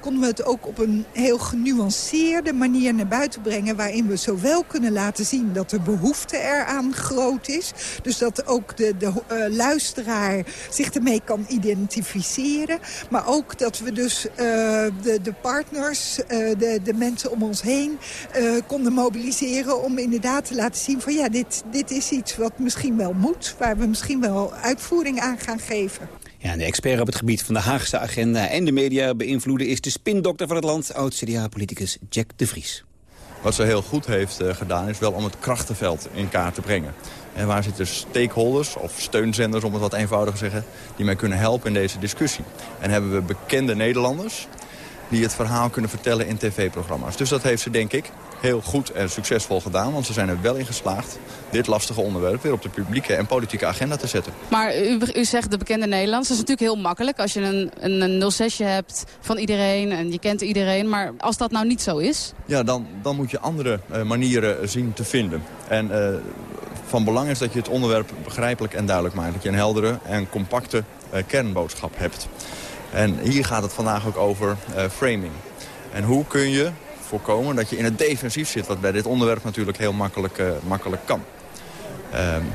konden we het ook op een heel genuanceerde manier naar buiten brengen... waarin we zowel kunnen laten zien dat de behoefte eraan groot is. Dus dat ook de, de uh, luisteraar zich ermee kan identificeren. Maar ook dat we dus uh, de, de partners, uh, de, de mensen om ons heen... konden mobiliseren om inderdaad te laten zien van... ja, dit, dit is iets wat misschien wel moet, waar we misschien wel uitvoering aan gaan geven. Ja, de expert op het gebied van de Haagse agenda en de media beïnvloeden... is de spindokter van het land, oud-CDA-politicus Jack de Vries. Wat ze heel goed heeft uh, gedaan is wel om het krachtenveld in kaart te brengen. En waar zitten stakeholders, of steunzenders om het wat eenvoudiger te zeggen... die mij kunnen helpen in deze discussie. En hebben we bekende Nederlanders die het verhaal kunnen vertellen in tv-programma's. Dus dat heeft ze, denk ik, heel goed en succesvol gedaan. Want ze zijn er wel in geslaagd dit lastige onderwerp weer op de publieke en politieke agenda te zetten. Maar u, u zegt de bekende Nederlands. Dat is natuurlijk heel makkelijk als je een, een, een 06 hebt van iedereen en je kent iedereen. Maar als dat nou niet zo is? Ja, dan, dan moet je andere uh, manieren zien te vinden. En uh, van belang is dat je het onderwerp begrijpelijk en duidelijk maakt. Dat je een heldere en compacte uh, kernboodschap hebt. En hier gaat het vandaag ook over framing. En hoe kun je voorkomen dat je in het defensief zit... wat bij dit onderwerp natuurlijk heel makkelijk, uh, makkelijk kan. Um,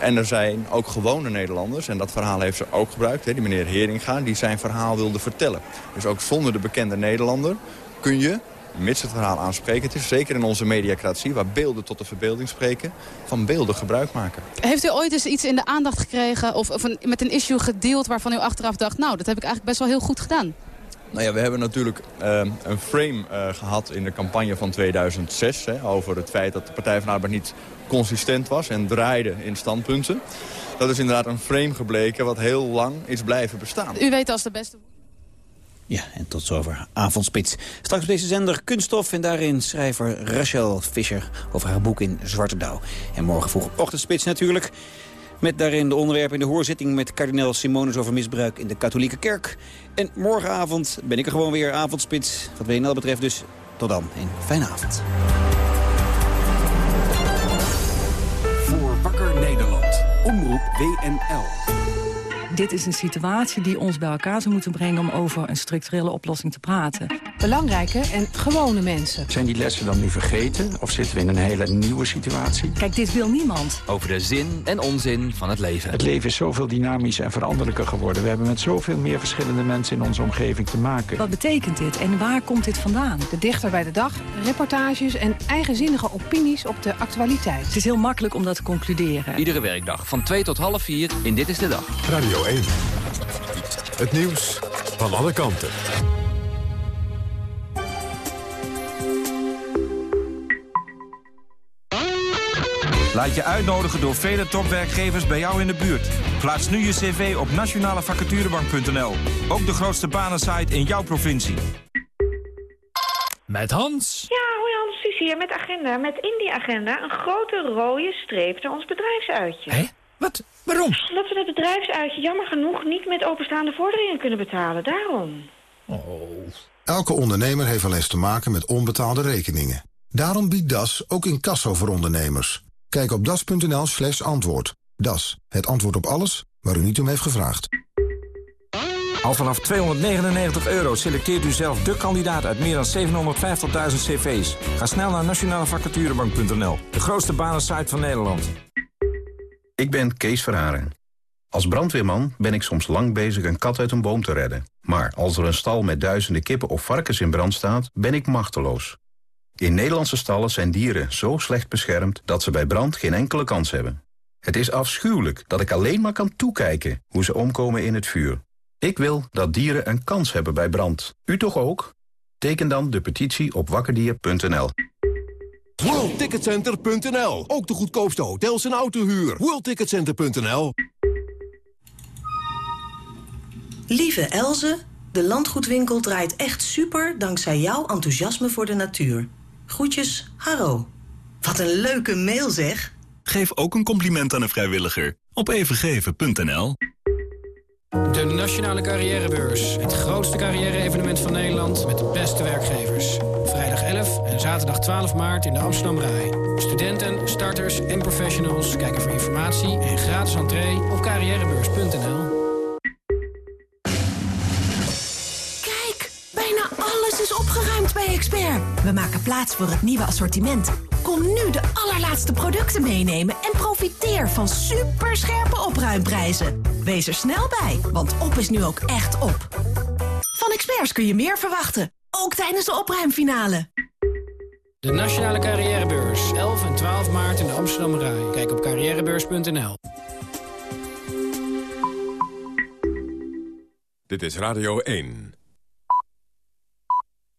en er zijn ook gewone Nederlanders, en dat verhaal heeft ze ook gebruikt... Hè, die meneer Heringa, die zijn verhaal wilde vertellen. Dus ook zonder de bekende Nederlander kun je, mits het verhaal aanspreken... het is zeker in onze mediacratie, waar beelden tot de verbeelding spreken... van beelden gebruik maken. Heeft u ooit eens iets in de aandacht gekregen... of, of een, met een issue gedeeld waarvan u achteraf dacht... nou, dat heb ik eigenlijk best wel heel goed gedaan? Nou ja, we hebben natuurlijk uh, een frame uh, gehad in de campagne van 2006... Hè, over het feit dat de Partij van de Arbeid niet consistent was en draaide in standpunten. Dat is inderdaad een frame gebleken wat heel lang is blijven bestaan. U weet als de beste... Ja, en tot zover Avondspits. Straks op deze zender Kunststof en daarin schrijver Rachel Fischer... over haar boek in Zwarte Dauw. En morgen vroeg Ochtendspits natuurlijk... Met daarin de onderwerpen in de hoorzitting met kardinaal Simonus over misbruik in de katholieke kerk. En morgenavond ben ik er gewoon weer, avondspits. Wat WNL betreft dus, tot dan en fijne avond. Voor Wakker Nederland. Omroep WNL. Dit is een situatie die ons bij elkaar zou moeten brengen... om over een structurele oplossing te praten. Belangrijke en gewone mensen. Zijn die lessen dan nu vergeten? Of zitten we in een hele nieuwe situatie? Kijk, dit wil niemand. Over de zin en onzin van het leven. Het leven is zoveel dynamischer en veranderlijker geworden. We hebben met zoveel meer verschillende mensen in onze omgeving te maken. Wat betekent dit en waar komt dit vandaan? De dichter bij de dag, reportages en eigenzinnige opinies op de actualiteit. Het is heel makkelijk om dat te concluderen. Iedere werkdag van 2 tot half 4 in Dit is de Dag. Radio 1. Het nieuws van alle kanten. Laat je uitnodigen door vele topwerkgevers bij jou in de buurt. Plaats nu je cv op nationalevacaturebank.nl. Ook de grootste banensite in jouw provincie. Met Hans. Ja, hoi Hans, Suus hier met agenda. Met in die agenda een grote rode streep naar ons bedrijfsuitje. Hé? Wat? Waarom? Omdat we het bedrijfsuitje jammer genoeg niet met openstaande vorderingen kunnen betalen. Daarom. Oh. Elke ondernemer heeft wel eens te maken met onbetaalde rekeningen. Daarom biedt DAS ook incasso voor ondernemers. Kijk op das.nl slash antwoord. DAS, het antwoord op alles waar u niet om heeft gevraagd. Al vanaf 299 euro selecteert u zelf de kandidaat uit meer dan 750.000 cv's. Ga snel naar nationalevacaturebank.nl, de grootste banensite van Nederland. Ik ben Kees Verharen. Als brandweerman ben ik soms lang bezig een kat uit een boom te redden. Maar als er een stal met duizenden kippen of varkens in brand staat, ben ik machteloos. In Nederlandse stallen zijn dieren zo slecht beschermd dat ze bij brand geen enkele kans hebben. Het is afschuwelijk dat ik alleen maar kan toekijken hoe ze omkomen in het vuur. Ik wil dat dieren een kans hebben bij brand. U toch ook? Teken dan de petitie op wakkerdier.nl. WorldTicketCenter.nl. Ook de goedkoopste hotels en autohuur. WorldTicketCenter.nl. Lieve Elze, de landgoedwinkel draait echt super dankzij jouw enthousiasme voor de natuur. Groetjes, Haro. Wat een leuke mail zeg. Geef ook een compliment aan een vrijwilliger op evengeven.nl. De Nationale Carrièrebeurs. Het grootste carrière-evenement van Nederland met de beste werkgevers. Vrijdag 11 en zaterdag 12 maart in de Amsterdam Rai. Studenten, starters en professionals kijken voor informatie en gratis entree op carrièrebeurs.nl. Kijk, bijna alles is opgeruimd bij Expert. We maken plaats voor het nieuwe assortiment. Kom nu de allerlaatste producten meenemen en profiteer van superscherpe opruimprijzen. Wees er snel bij, want op is nu ook echt op. Van Experts kun je meer verwachten, ook tijdens de opruimfinale. De Nationale Carrièrebeurs. 11 en 12 maart in de Amsterdam Rai. Kijk op carrièrebeurs.nl. Dit is Radio 1.